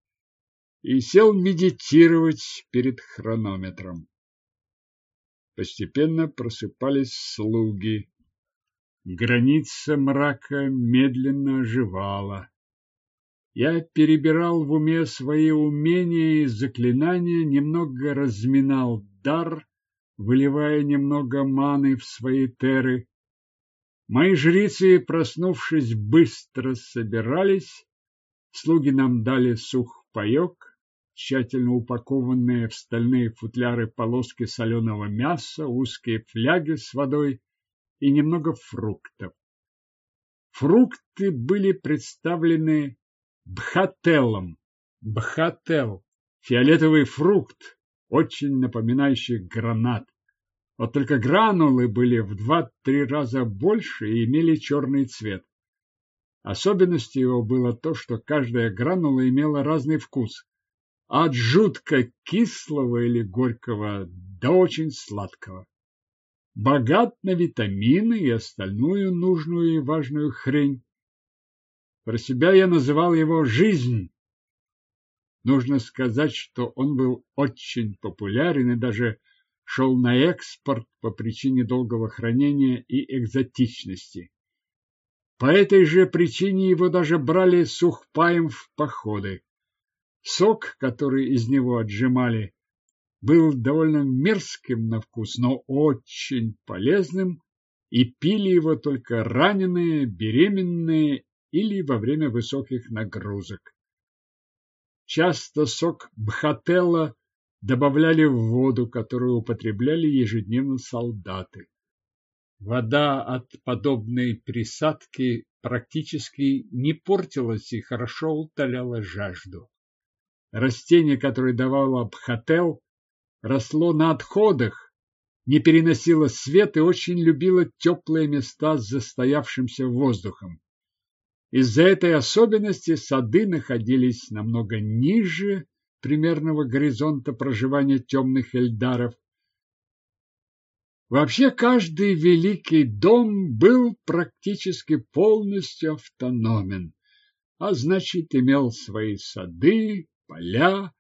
и сел медитировать перед хронометром. Постепенно просыпались слуги. Граница мрака медленно оживала. Я перебирал в уме свои умения и заклинания, немного разминал дар выливая немного маны в свои теры. Мои жрицы, проснувшись, быстро собирались. Слуги нам дали сухпайок, тщательно упакованные в стальные футляры полоски соленого мяса, узкие фляги с водой и немного фруктов. Фрукты были представлены бхателом. Бхател – фиолетовый фрукт, очень напоминающий гранат. Вот только гранулы были в два-три раза больше и имели черный цвет. Особенностью его было то, что каждая гранула имела разный вкус. От жутко кислого или горького до очень сладкого. Богат на витамины и остальную нужную и важную хрень. Про себя я называл его «жизнь», Нужно сказать, что он был очень популярен и даже шел на экспорт по причине долгого хранения и экзотичности. По этой же причине его даже брали сухпаем в походы. Сок, который из него отжимали, был довольно мерзким на вкус, но очень полезным, и пили его только раненые, беременные или во время высоких нагрузок. Часто сок бхателла добавляли в воду, которую употребляли ежедневно солдаты. Вода от подобной присадки практически не портилась и хорошо утоляла жажду. Растение, которое давало бхател, росло на отходах, не переносило свет и очень любило теплые места с застоявшимся воздухом. Из-за этой особенности сады находились намного ниже примерного горизонта проживания темных эльдаров. Вообще каждый великий дом был практически полностью автономен, а значит имел свои сады, поля,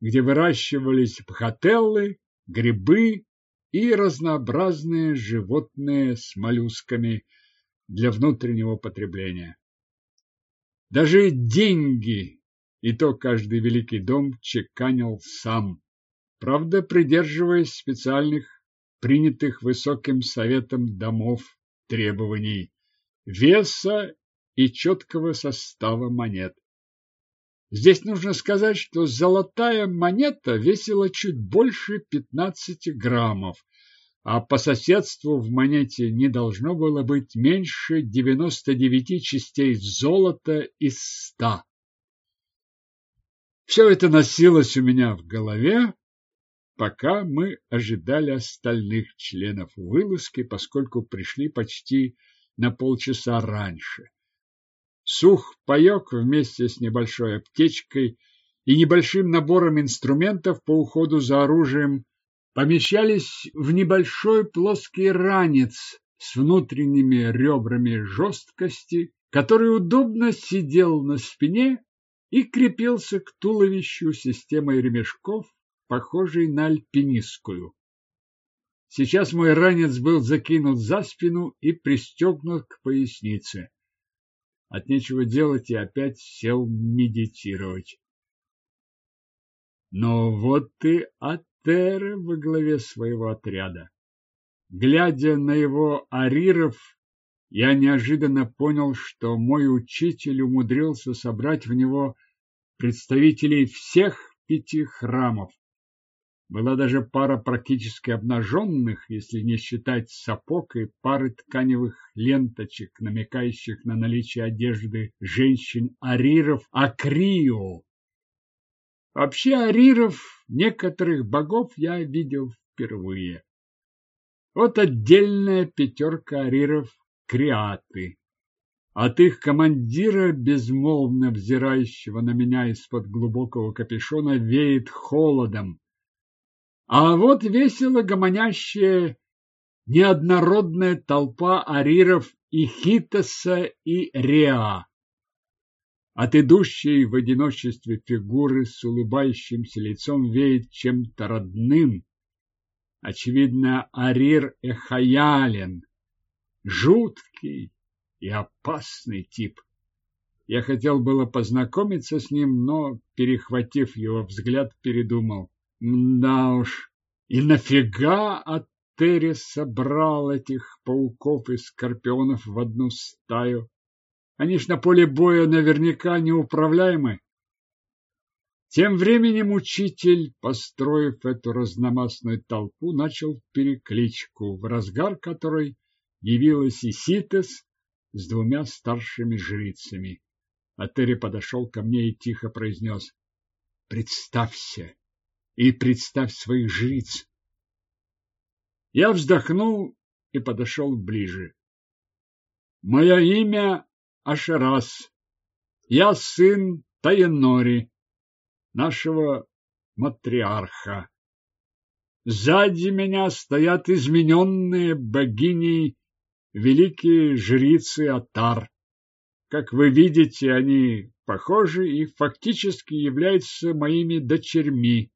где выращивались пхотеллы, грибы и разнообразные животные с моллюсками для внутреннего потребления. Даже деньги, и то каждый великий дом чеканил сам, правда, придерживаясь специальных, принятых высоким советом домов требований, веса и четкого состава монет. Здесь нужно сказать, что золотая монета весила чуть больше 15 граммов, а по соседству в монете не должно было быть меньше 99 частей золота из 100. Все это носилось у меня в голове, пока мы ожидали остальных членов вылазки, поскольку пришли почти на полчаса раньше. Сух паек вместе с небольшой аптечкой и небольшим набором инструментов по уходу за оружием помещались в небольшой плоский ранец с внутренними ребрами жесткости, который удобно сидел на спине и крепился к туловищу системой ремешков, похожей на альпинистскую. Сейчас мой ранец был закинут за спину и пристегнут к пояснице. От нечего делать и опять сел медитировать. Но вот ты Атера во главе своего отряда. Глядя на его ариров, я неожиданно понял, что мой учитель умудрился собрать в него представителей всех пяти храмов. Была даже пара практически обнаженных, если не считать сапог и пары тканевых ленточек, намекающих на наличие одежды женщин-ариров Акрио. Вообще ариров некоторых богов я видел впервые. Вот отдельная пятерка ариров криаты. От их командира, безмолвно взирающего на меня из-под глубокого капюшона, веет холодом. А вот весело гомонящая неоднородная толпа ариров и Хитоса и Реа. От идущей в одиночестве фигуры с улыбающимся лицом веет чем-то родным. Очевидно, Арир Эхаялен, жуткий и опасный тип. Я хотел было познакомиться с ним, но, перехватив его взгляд, передумал. Да уж, и нафига от Терри собрал этих пауков и скорпионов в одну стаю? Они ж на поле боя наверняка неуправляемы. Тем временем учитель, построив эту разномастную толпу, начал перекличку, в разгар которой явилась Иситес с двумя старшими жрицами. Атери подошел ко мне и тихо произнес «Представься!» И представь своих жриц. Я вздохнул и подошел ближе. Мое имя Ашерас. Я сын Таенори, нашего матриарха. Сзади меня стоят измененные богини, великие жрицы Атар. Как вы видите, они похожи и фактически являются моими дочерьми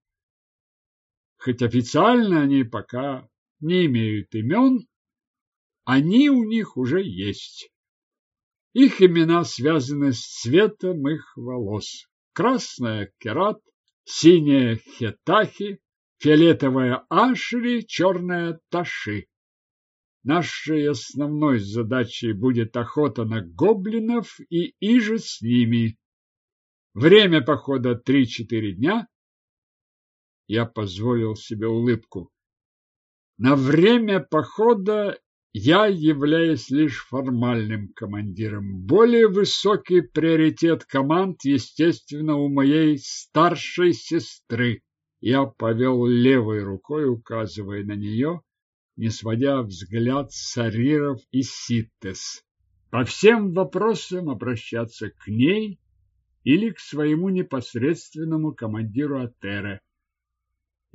хоть официально они пока не имеют имен, они у них уже есть. Их имена связаны с цветом их волос. Красная – керат, синяя – хетахи, фиолетовая – ашри, черная – таши. Нашей основной задачей будет охота на гоблинов и иже с ними. Время похода 3-4 дня, я позволил себе улыбку. На время похода я являюсь лишь формальным командиром. Более высокий приоритет команд, естественно, у моей старшей сестры. Я повел левой рукой, указывая на нее, не сводя взгляд с Ариров и Ситтес. По всем вопросам обращаться к ней или к своему непосредственному командиру Атере.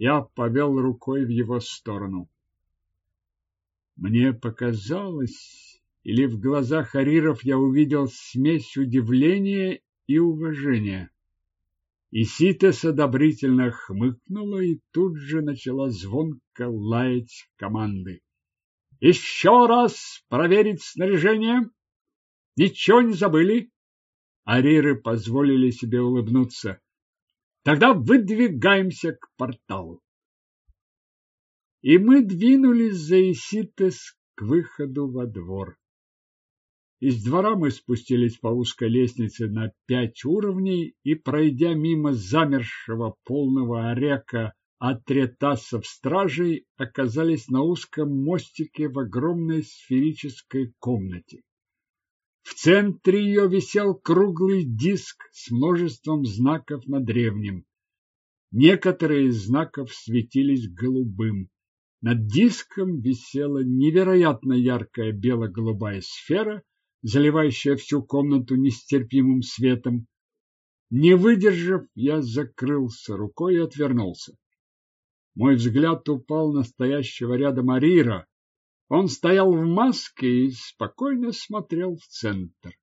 Я повел рукой в его сторону. Мне показалось, или в глазах Ариров я увидел смесь удивления и уважения. И Ситес одобрительно хмыкнула и тут же начала звонко лаять команды. «Еще раз проверить снаряжение? Ничего не забыли?» Ариры позволили себе улыбнуться. Тогда выдвигаемся к порталу. И мы двинулись за Иситес к выходу во двор. Из двора мы спустились по узкой лестнице на пять уровней и, пройдя мимо замершего полного орека атретасов стражей, оказались на узком мостике в огромной сферической комнате. Центре ее висел круглый диск с множеством знаков на древнем. Некоторые из знаков светились голубым. Над диском висела невероятно яркая бело-голубая сфера, заливающая всю комнату нестерпимым светом. Не выдержав, я закрылся рукой и отвернулся. Мой взгляд упал на стоящего рядом Арира. Он стоял в маске и спокойно смотрел в центр.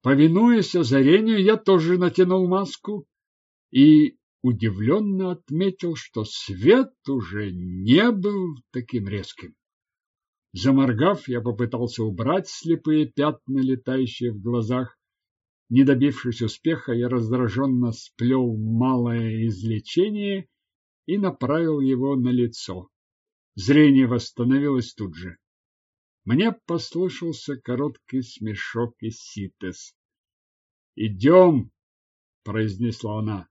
Повинуясь озарению, я тоже натянул маску и удивленно отметил, что свет уже не был таким резким. Заморгав, я попытался убрать слепые пятна, летающие в глазах. Не добившись успеха, я раздраженно сплел малое излечение и направил его на лицо. Зрение восстановилось тут же. Мне послышался короткий смешок из Ситес. «Идем!» — произнесла она.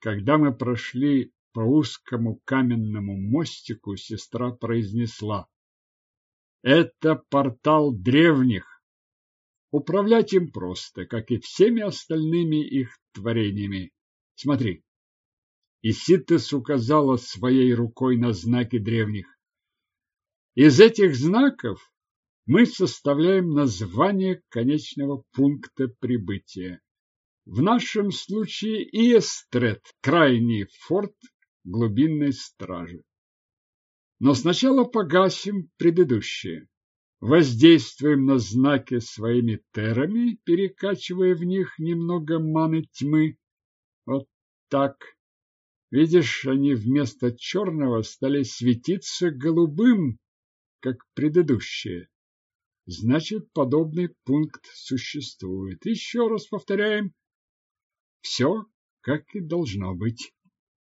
Когда мы прошли по узкому каменному мостику, сестра произнесла. Это портал древних. Управлять им просто, как и всеми остальными их творениями. Смотри. Иситес указала своей рукой на знаки древних. Из этих знаков мы составляем название конечного пункта прибытия. В нашем случае Иестрет, крайний форт глубинной стражи. Но сначала погасим предыдущие. Воздействуем на знаки своими терами, перекачивая в них немного маны тьмы. Вот так. Видишь, они вместо черного стали светиться голубым, как предыдущие. Значит, подобный пункт существует. Еще раз повторяем. Все, как и должно быть.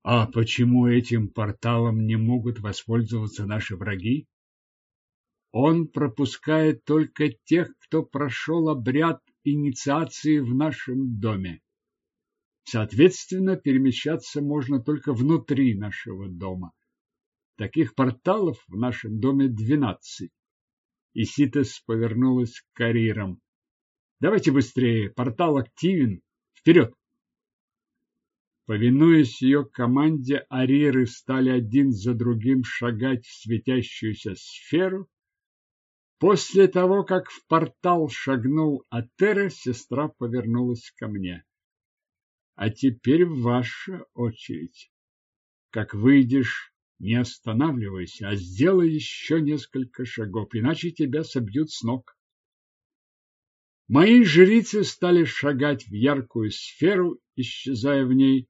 А почему этим порталом не могут воспользоваться наши враги? Он пропускает только тех, кто прошел обряд инициации в нашем доме. Соответственно, перемещаться можно только внутри нашего дома. Таких порталов в нашем доме двенадцать. И повернулась к карьерам. Давайте быстрее, портал активен. Вперед! Повинуясь ее команде, ариры стали один за другим шагать в светящуюся сферу. После того, как в портал шагнул Атера, сестра повернулась ко мне. А теперь ваша очередь. Как выйдешь, не останавливайся, а сделай еще несколько шагов, иначе тебя собьют с ног. Мои жрицы стали шагать в яркую сферу, исчезая в ней,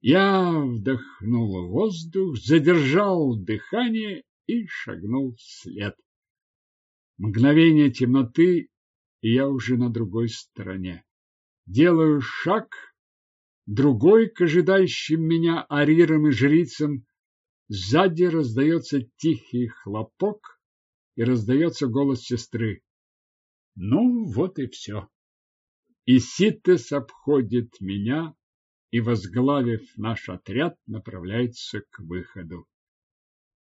я вдохнул воздух, задержал дыхание и шагнул вслед. Мгновение темноты, и я уже на другой стороне. Делаю шаг, другой к ожидающим меня арирам и жрицам. Сзади раздается тихий хлопок, и раздается голос сестры. Ну, вот и все. И Ситес обходит меня, и, возглавив наш отряд, направляется к выходу.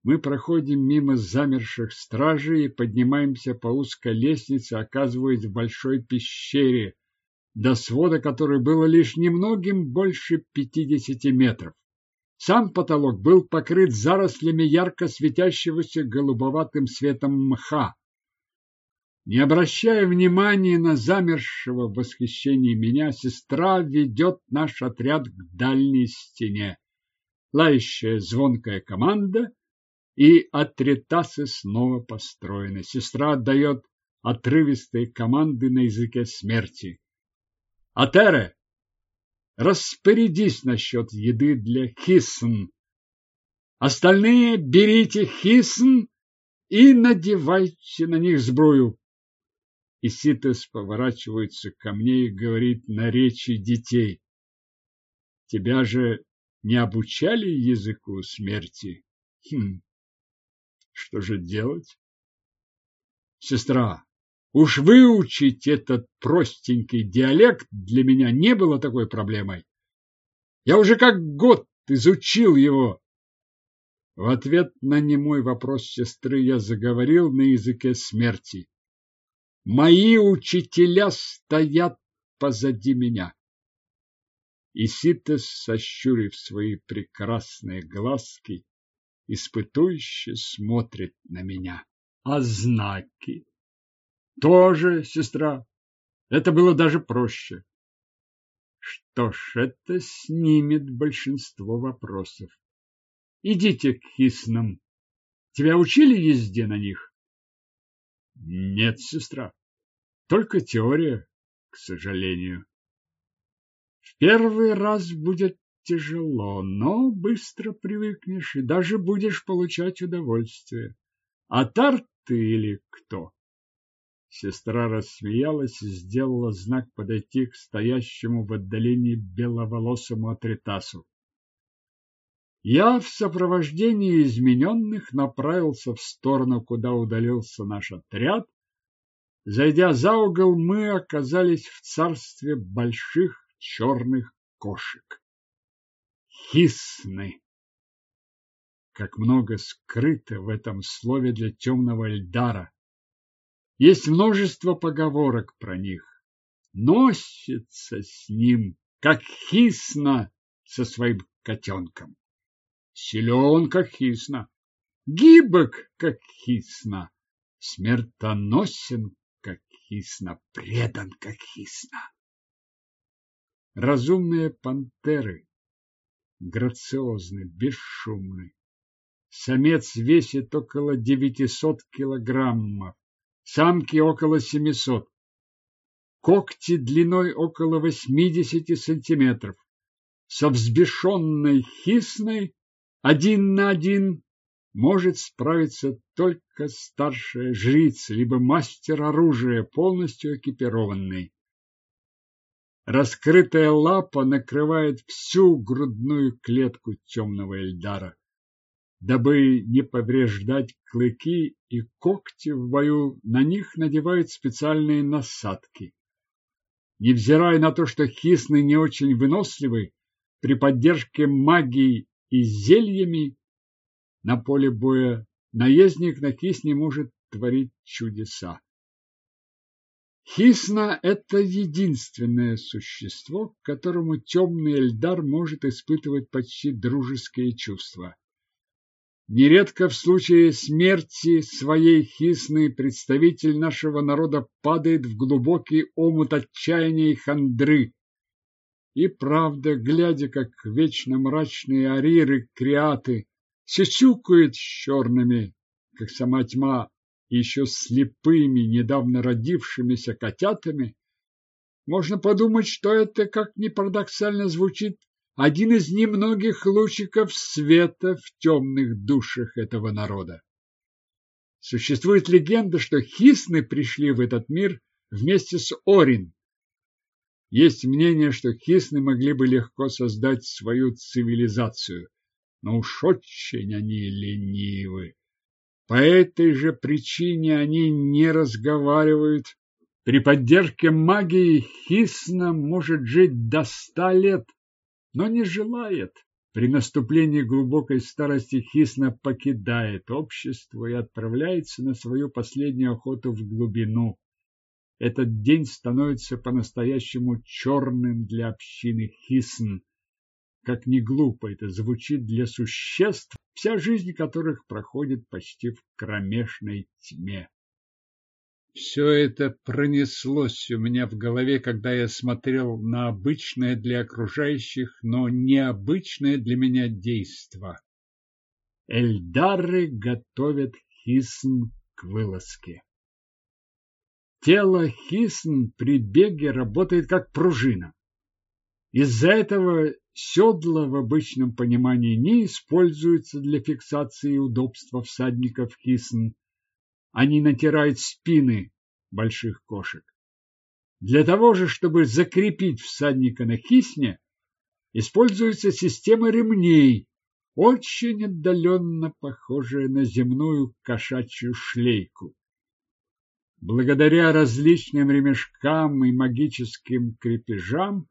Мы проходим мимо замерших стражей и поднимаемся по узкой лестнице, оказываясь в большой пещере, до свода которой было лишь немногим больше пятидесяти метров. Сам потолок был покрыт зарослями ярко светящегося голубоватым светом мха. Не обращая внимания на замершего в восхищении меня, сестра ведет наш отряд к дальней стене. Лающая звонкая команда, и атретасы снова построены. Сестра отдает отрывистые команды на языке смерти. Атере, распорядись насчет еды для хисн. Остальные берите хисн и надевайте на них сбрую. И Ситес поворачивается ко мне и говорит на речи детей. Тебя же не обучали языку смерти? Хм, что же делать? Сестра, уж выучить этот простенький диалект для меня не было такой проблемой. Я уже как год изучил его. В ответ на немой вопрос сестры я заговорил на языке смерти. Мои учителя стоят позади меня. И Ситес, сощурив свои прекрасные глазки, испытующе смотрит на меня. А знаки? Тоже, сестра. Это было даже проще. Что ж, это снимет большинство вопросов. Идите к хиснам. Тебя учили езде на них? Нет, сестра. Только теория, к сожалению. В первый раз будет тяжело, но быстро привыкнешь и даже будешь получать удовольствие. А Тарт ты или кто? Сестра рассмеялась и сделала знак подойти к стоящему в отдалении беловолосому Атритасу. Я в сопровождении измененных направился в сторону, куда удалился наш отряд. Зайдя за угол, мы оказались в царстве больших черных кошек. Хисны. Как много скрыто в этом слове для темного Эльдара. Есть множество поговорок про них. Носится с ним, как хисна со своим котенком. Силен, как хисна, гибок, как хисна, смертоносен, как хисна, предан, как хисна. Разумные пантеры, грациозны, бесшумны. Самец весит около 900 килограммов, самки около 700. Когти длиной около 80 сантиметров. Со взбешенной хисной один на один может справиться только старшая жрица, либо мастер оружия, полностью экипированный. Раскрытая лапа накрывает всю грудную клетку темного Эльдара. Дабы не повреждать клыки и когти в бою, на них надевают специальные насадки. Невзирая на то, что хисны не очень выносливы, при поддержке магии и зельями на поле боя наездник на кисне может творить чудеса. Хисна – это единственное существо, к которому темный Эльдар может испытывать почти дружеские чувства. Нередко в случае смерти своей хисны представитель нашего народа падает в глубокий омут отчаяния и хандры, и правда, глядя, как вечно мрачные ариры, креаты, сючукают с черными, как сама тьма, еще слепыми, недавно родившимися котятами, можно подумать, что это, как ни парадоксально звучит, один из немногих лучиков света в темных душах этого народа. Существует легенда, что хисны пришли в этот мир вместе с Орин, есть мнение, что хисны могли бы легко создать свою цивилизацию, но уж очень они ленивы. По этой же причине они не разговаривают. При поддержке магии хисна может жить до ста лет, но не желает. При наступлении глубокой старости Хисна покидает общество и отправляется на свою последнюю охоту в глубину этот день становится по-настоящему черным для общины Хисн. Как ни глупо это звучит для существ, вся жизнь которых проходит почти в кромешной тьме. Все это пронеслось у меня в голове, когда я смотрел на обычное для окружающих, но необычное для меня действо. Эльдары готовят Хисн к вылазке. Тело хисн при беге работает как пружина. Из-за этого седла в обычном понимании не используются для фиксации удобства всадников хисн. Они натирают спины больших кошек. Для того же, чтобы закрепить всадника на хисне, используется система ремней, очень отдаленно похожая на земную кошачью шлейку. Благодаря различным ремешкам и магическим крепежам,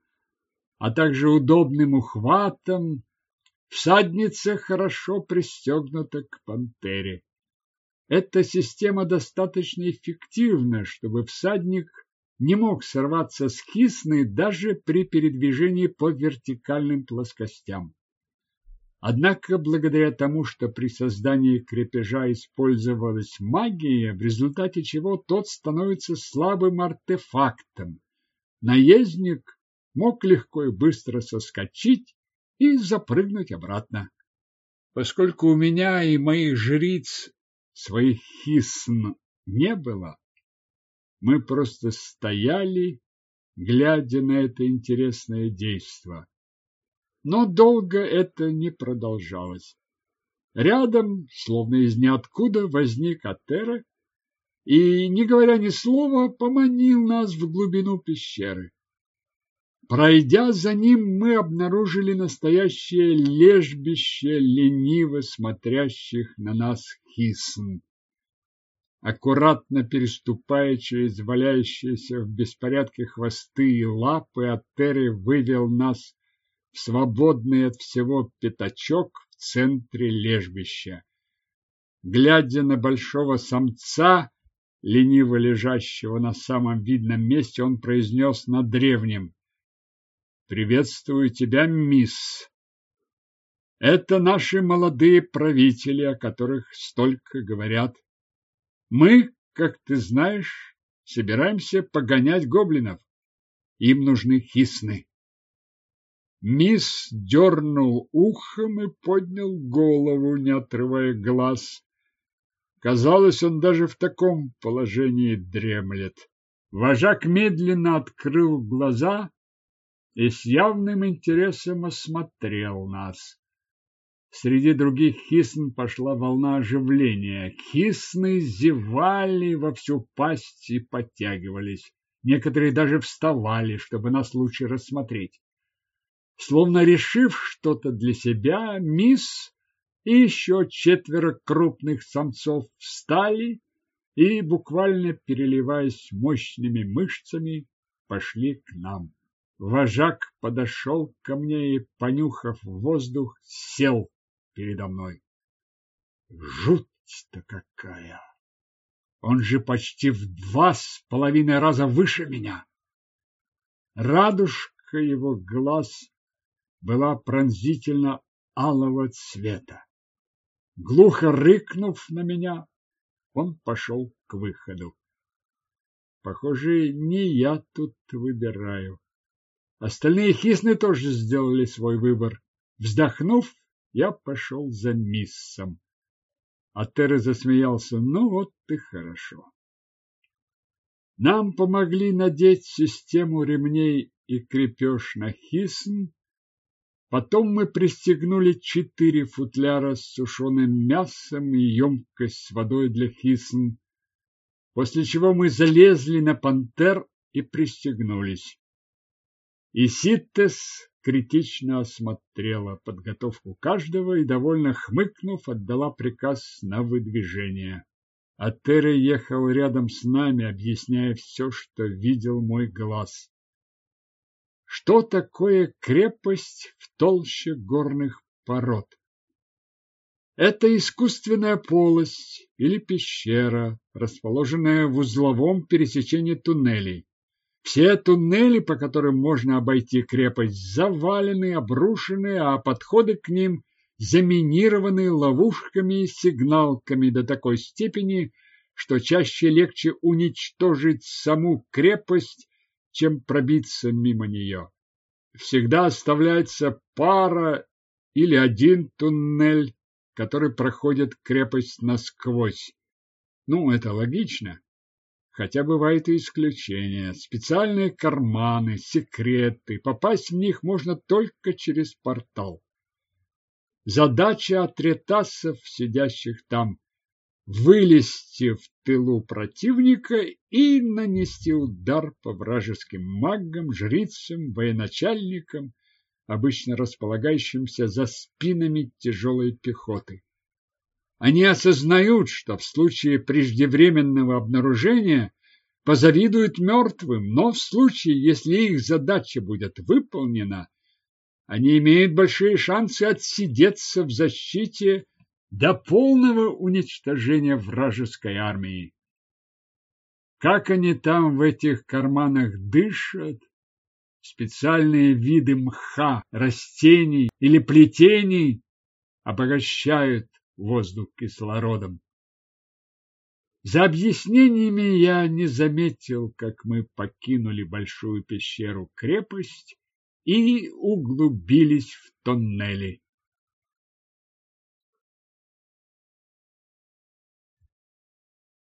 а также удобным ухватам, всадница хорошо пристегнута к пантере. Эта система достаточно эффективна, чтобы всадник не мог сорваться с хисны даже при передвижении по вертикальным плоскостям. Однако, благодаря тому, что при создании крепежа использовалась магия, в результате чего тот становится слабым артефактом, наездник мог легко и быстро соскочить и запрыгнуть обратно. Поскольку у меня и моих жриц своих хисн не было, мы просто стояли, глядя на это интересное действо. Но долго это не продолжалось. Рядом, словно из ниоткуда, возник Атера и, не говоря ни слова, поманил нас в глубину пещеры. Пройдя за ним, мы обнаружили настоящее лежбище лениво смотрящих на нас хисн аккуратно переступая через валяющиеся в беспорядке хвосты и лапы, Атери вывел нас в свободный от всего пятачок в центре лежбища. Глядя на большого самца, лениво лежащего на самом видном месте, он произнес на древнем «Приветствую тебя, мисс!» Это наши молодые правители, о которых столько говорят. Мы, как ты знаешь, собираемся погонять гоблинов. Им нужны хисны. Мисс дернул ухом и поднял голову, не отрывая глаз. Казалось, он даже в таком положении дремлет. Вожак медленно открыл глаза и с явным интересом осмотрел нас. Среди других хисн пошла волна оживления. Хисны зевали во всю пасть и подтягивались. Некоторые даже вставали, чтобы нас лучше рассмотреть. Словно решив что-то для себя, мисс и еще четверо крупных самцов встали и, буквально переливаясь мощными мышцами, пошли к нам. Вожак подошел ко мне и, понюхав воздух, сел передо мной. Жуть-то какая! Он же почти в два с половиной раза выше меня. Радужка его глаз была пронзительно алого цвета. Глухо рыкнув на меня, он пошел к выходу. Похоже, не я тут выбираю. Остальные хисны тоже сделали свой выбор. Вздохнув, я пошел за миссом. А Терри засмеялся. Ну вот ты хорошо. Нам помогли надеть систему ремней и крепеж на хисн. Потом мы пристегнули четыре футляра с сушеным мясом и емкость с водой для хисн, после чего мы залезли на пантер и пристегнулись. И Ситтес критично осмотрела подготовку каждого и, довольно хмыкнув, отдала приказ на выдвижение. А Терри ехал рядом с нами, объясняя все, что видел мой глаз. Что такое крепость в толще горных пород? Это искусственная полость или пещера, расположенная в узловом пересечении туннелей. Все туннели, по которым можно обойти крепость, завалены, обрушены, а подходы к ним заминированы ловушками и сигналками до такой степени, что чаще легче уничтожить саму крепость, чем пробиться мимо нее. Всегда оставляется пара или один туннель, который проходит крепость насквозь. Ну, это логично. Хотя бывают и исключения. Специальные карманы, секреты. Попасть в них можно только через портал. Задача атретасов, сидящих там, вылезти в тылу противника и нанести удар по вражеским магам, жрицам, военачальникам, обычно располагающимся за спинами тяжелой пехоты. Они осознают, что в случае преждевременного обнаружения позавидуют мертвым, но в случае, если их задача будет выполнена, они имеют большие шансы отсидеться в защите до полного уничтожения вражеской армии. Как они там в этих карманах дышат? Специальные виды мха, растений или плетений обогащают воздух кислородом. За объяснениями я не заметил, как мы покинули большую пещеру крепость и углубились в тоннели.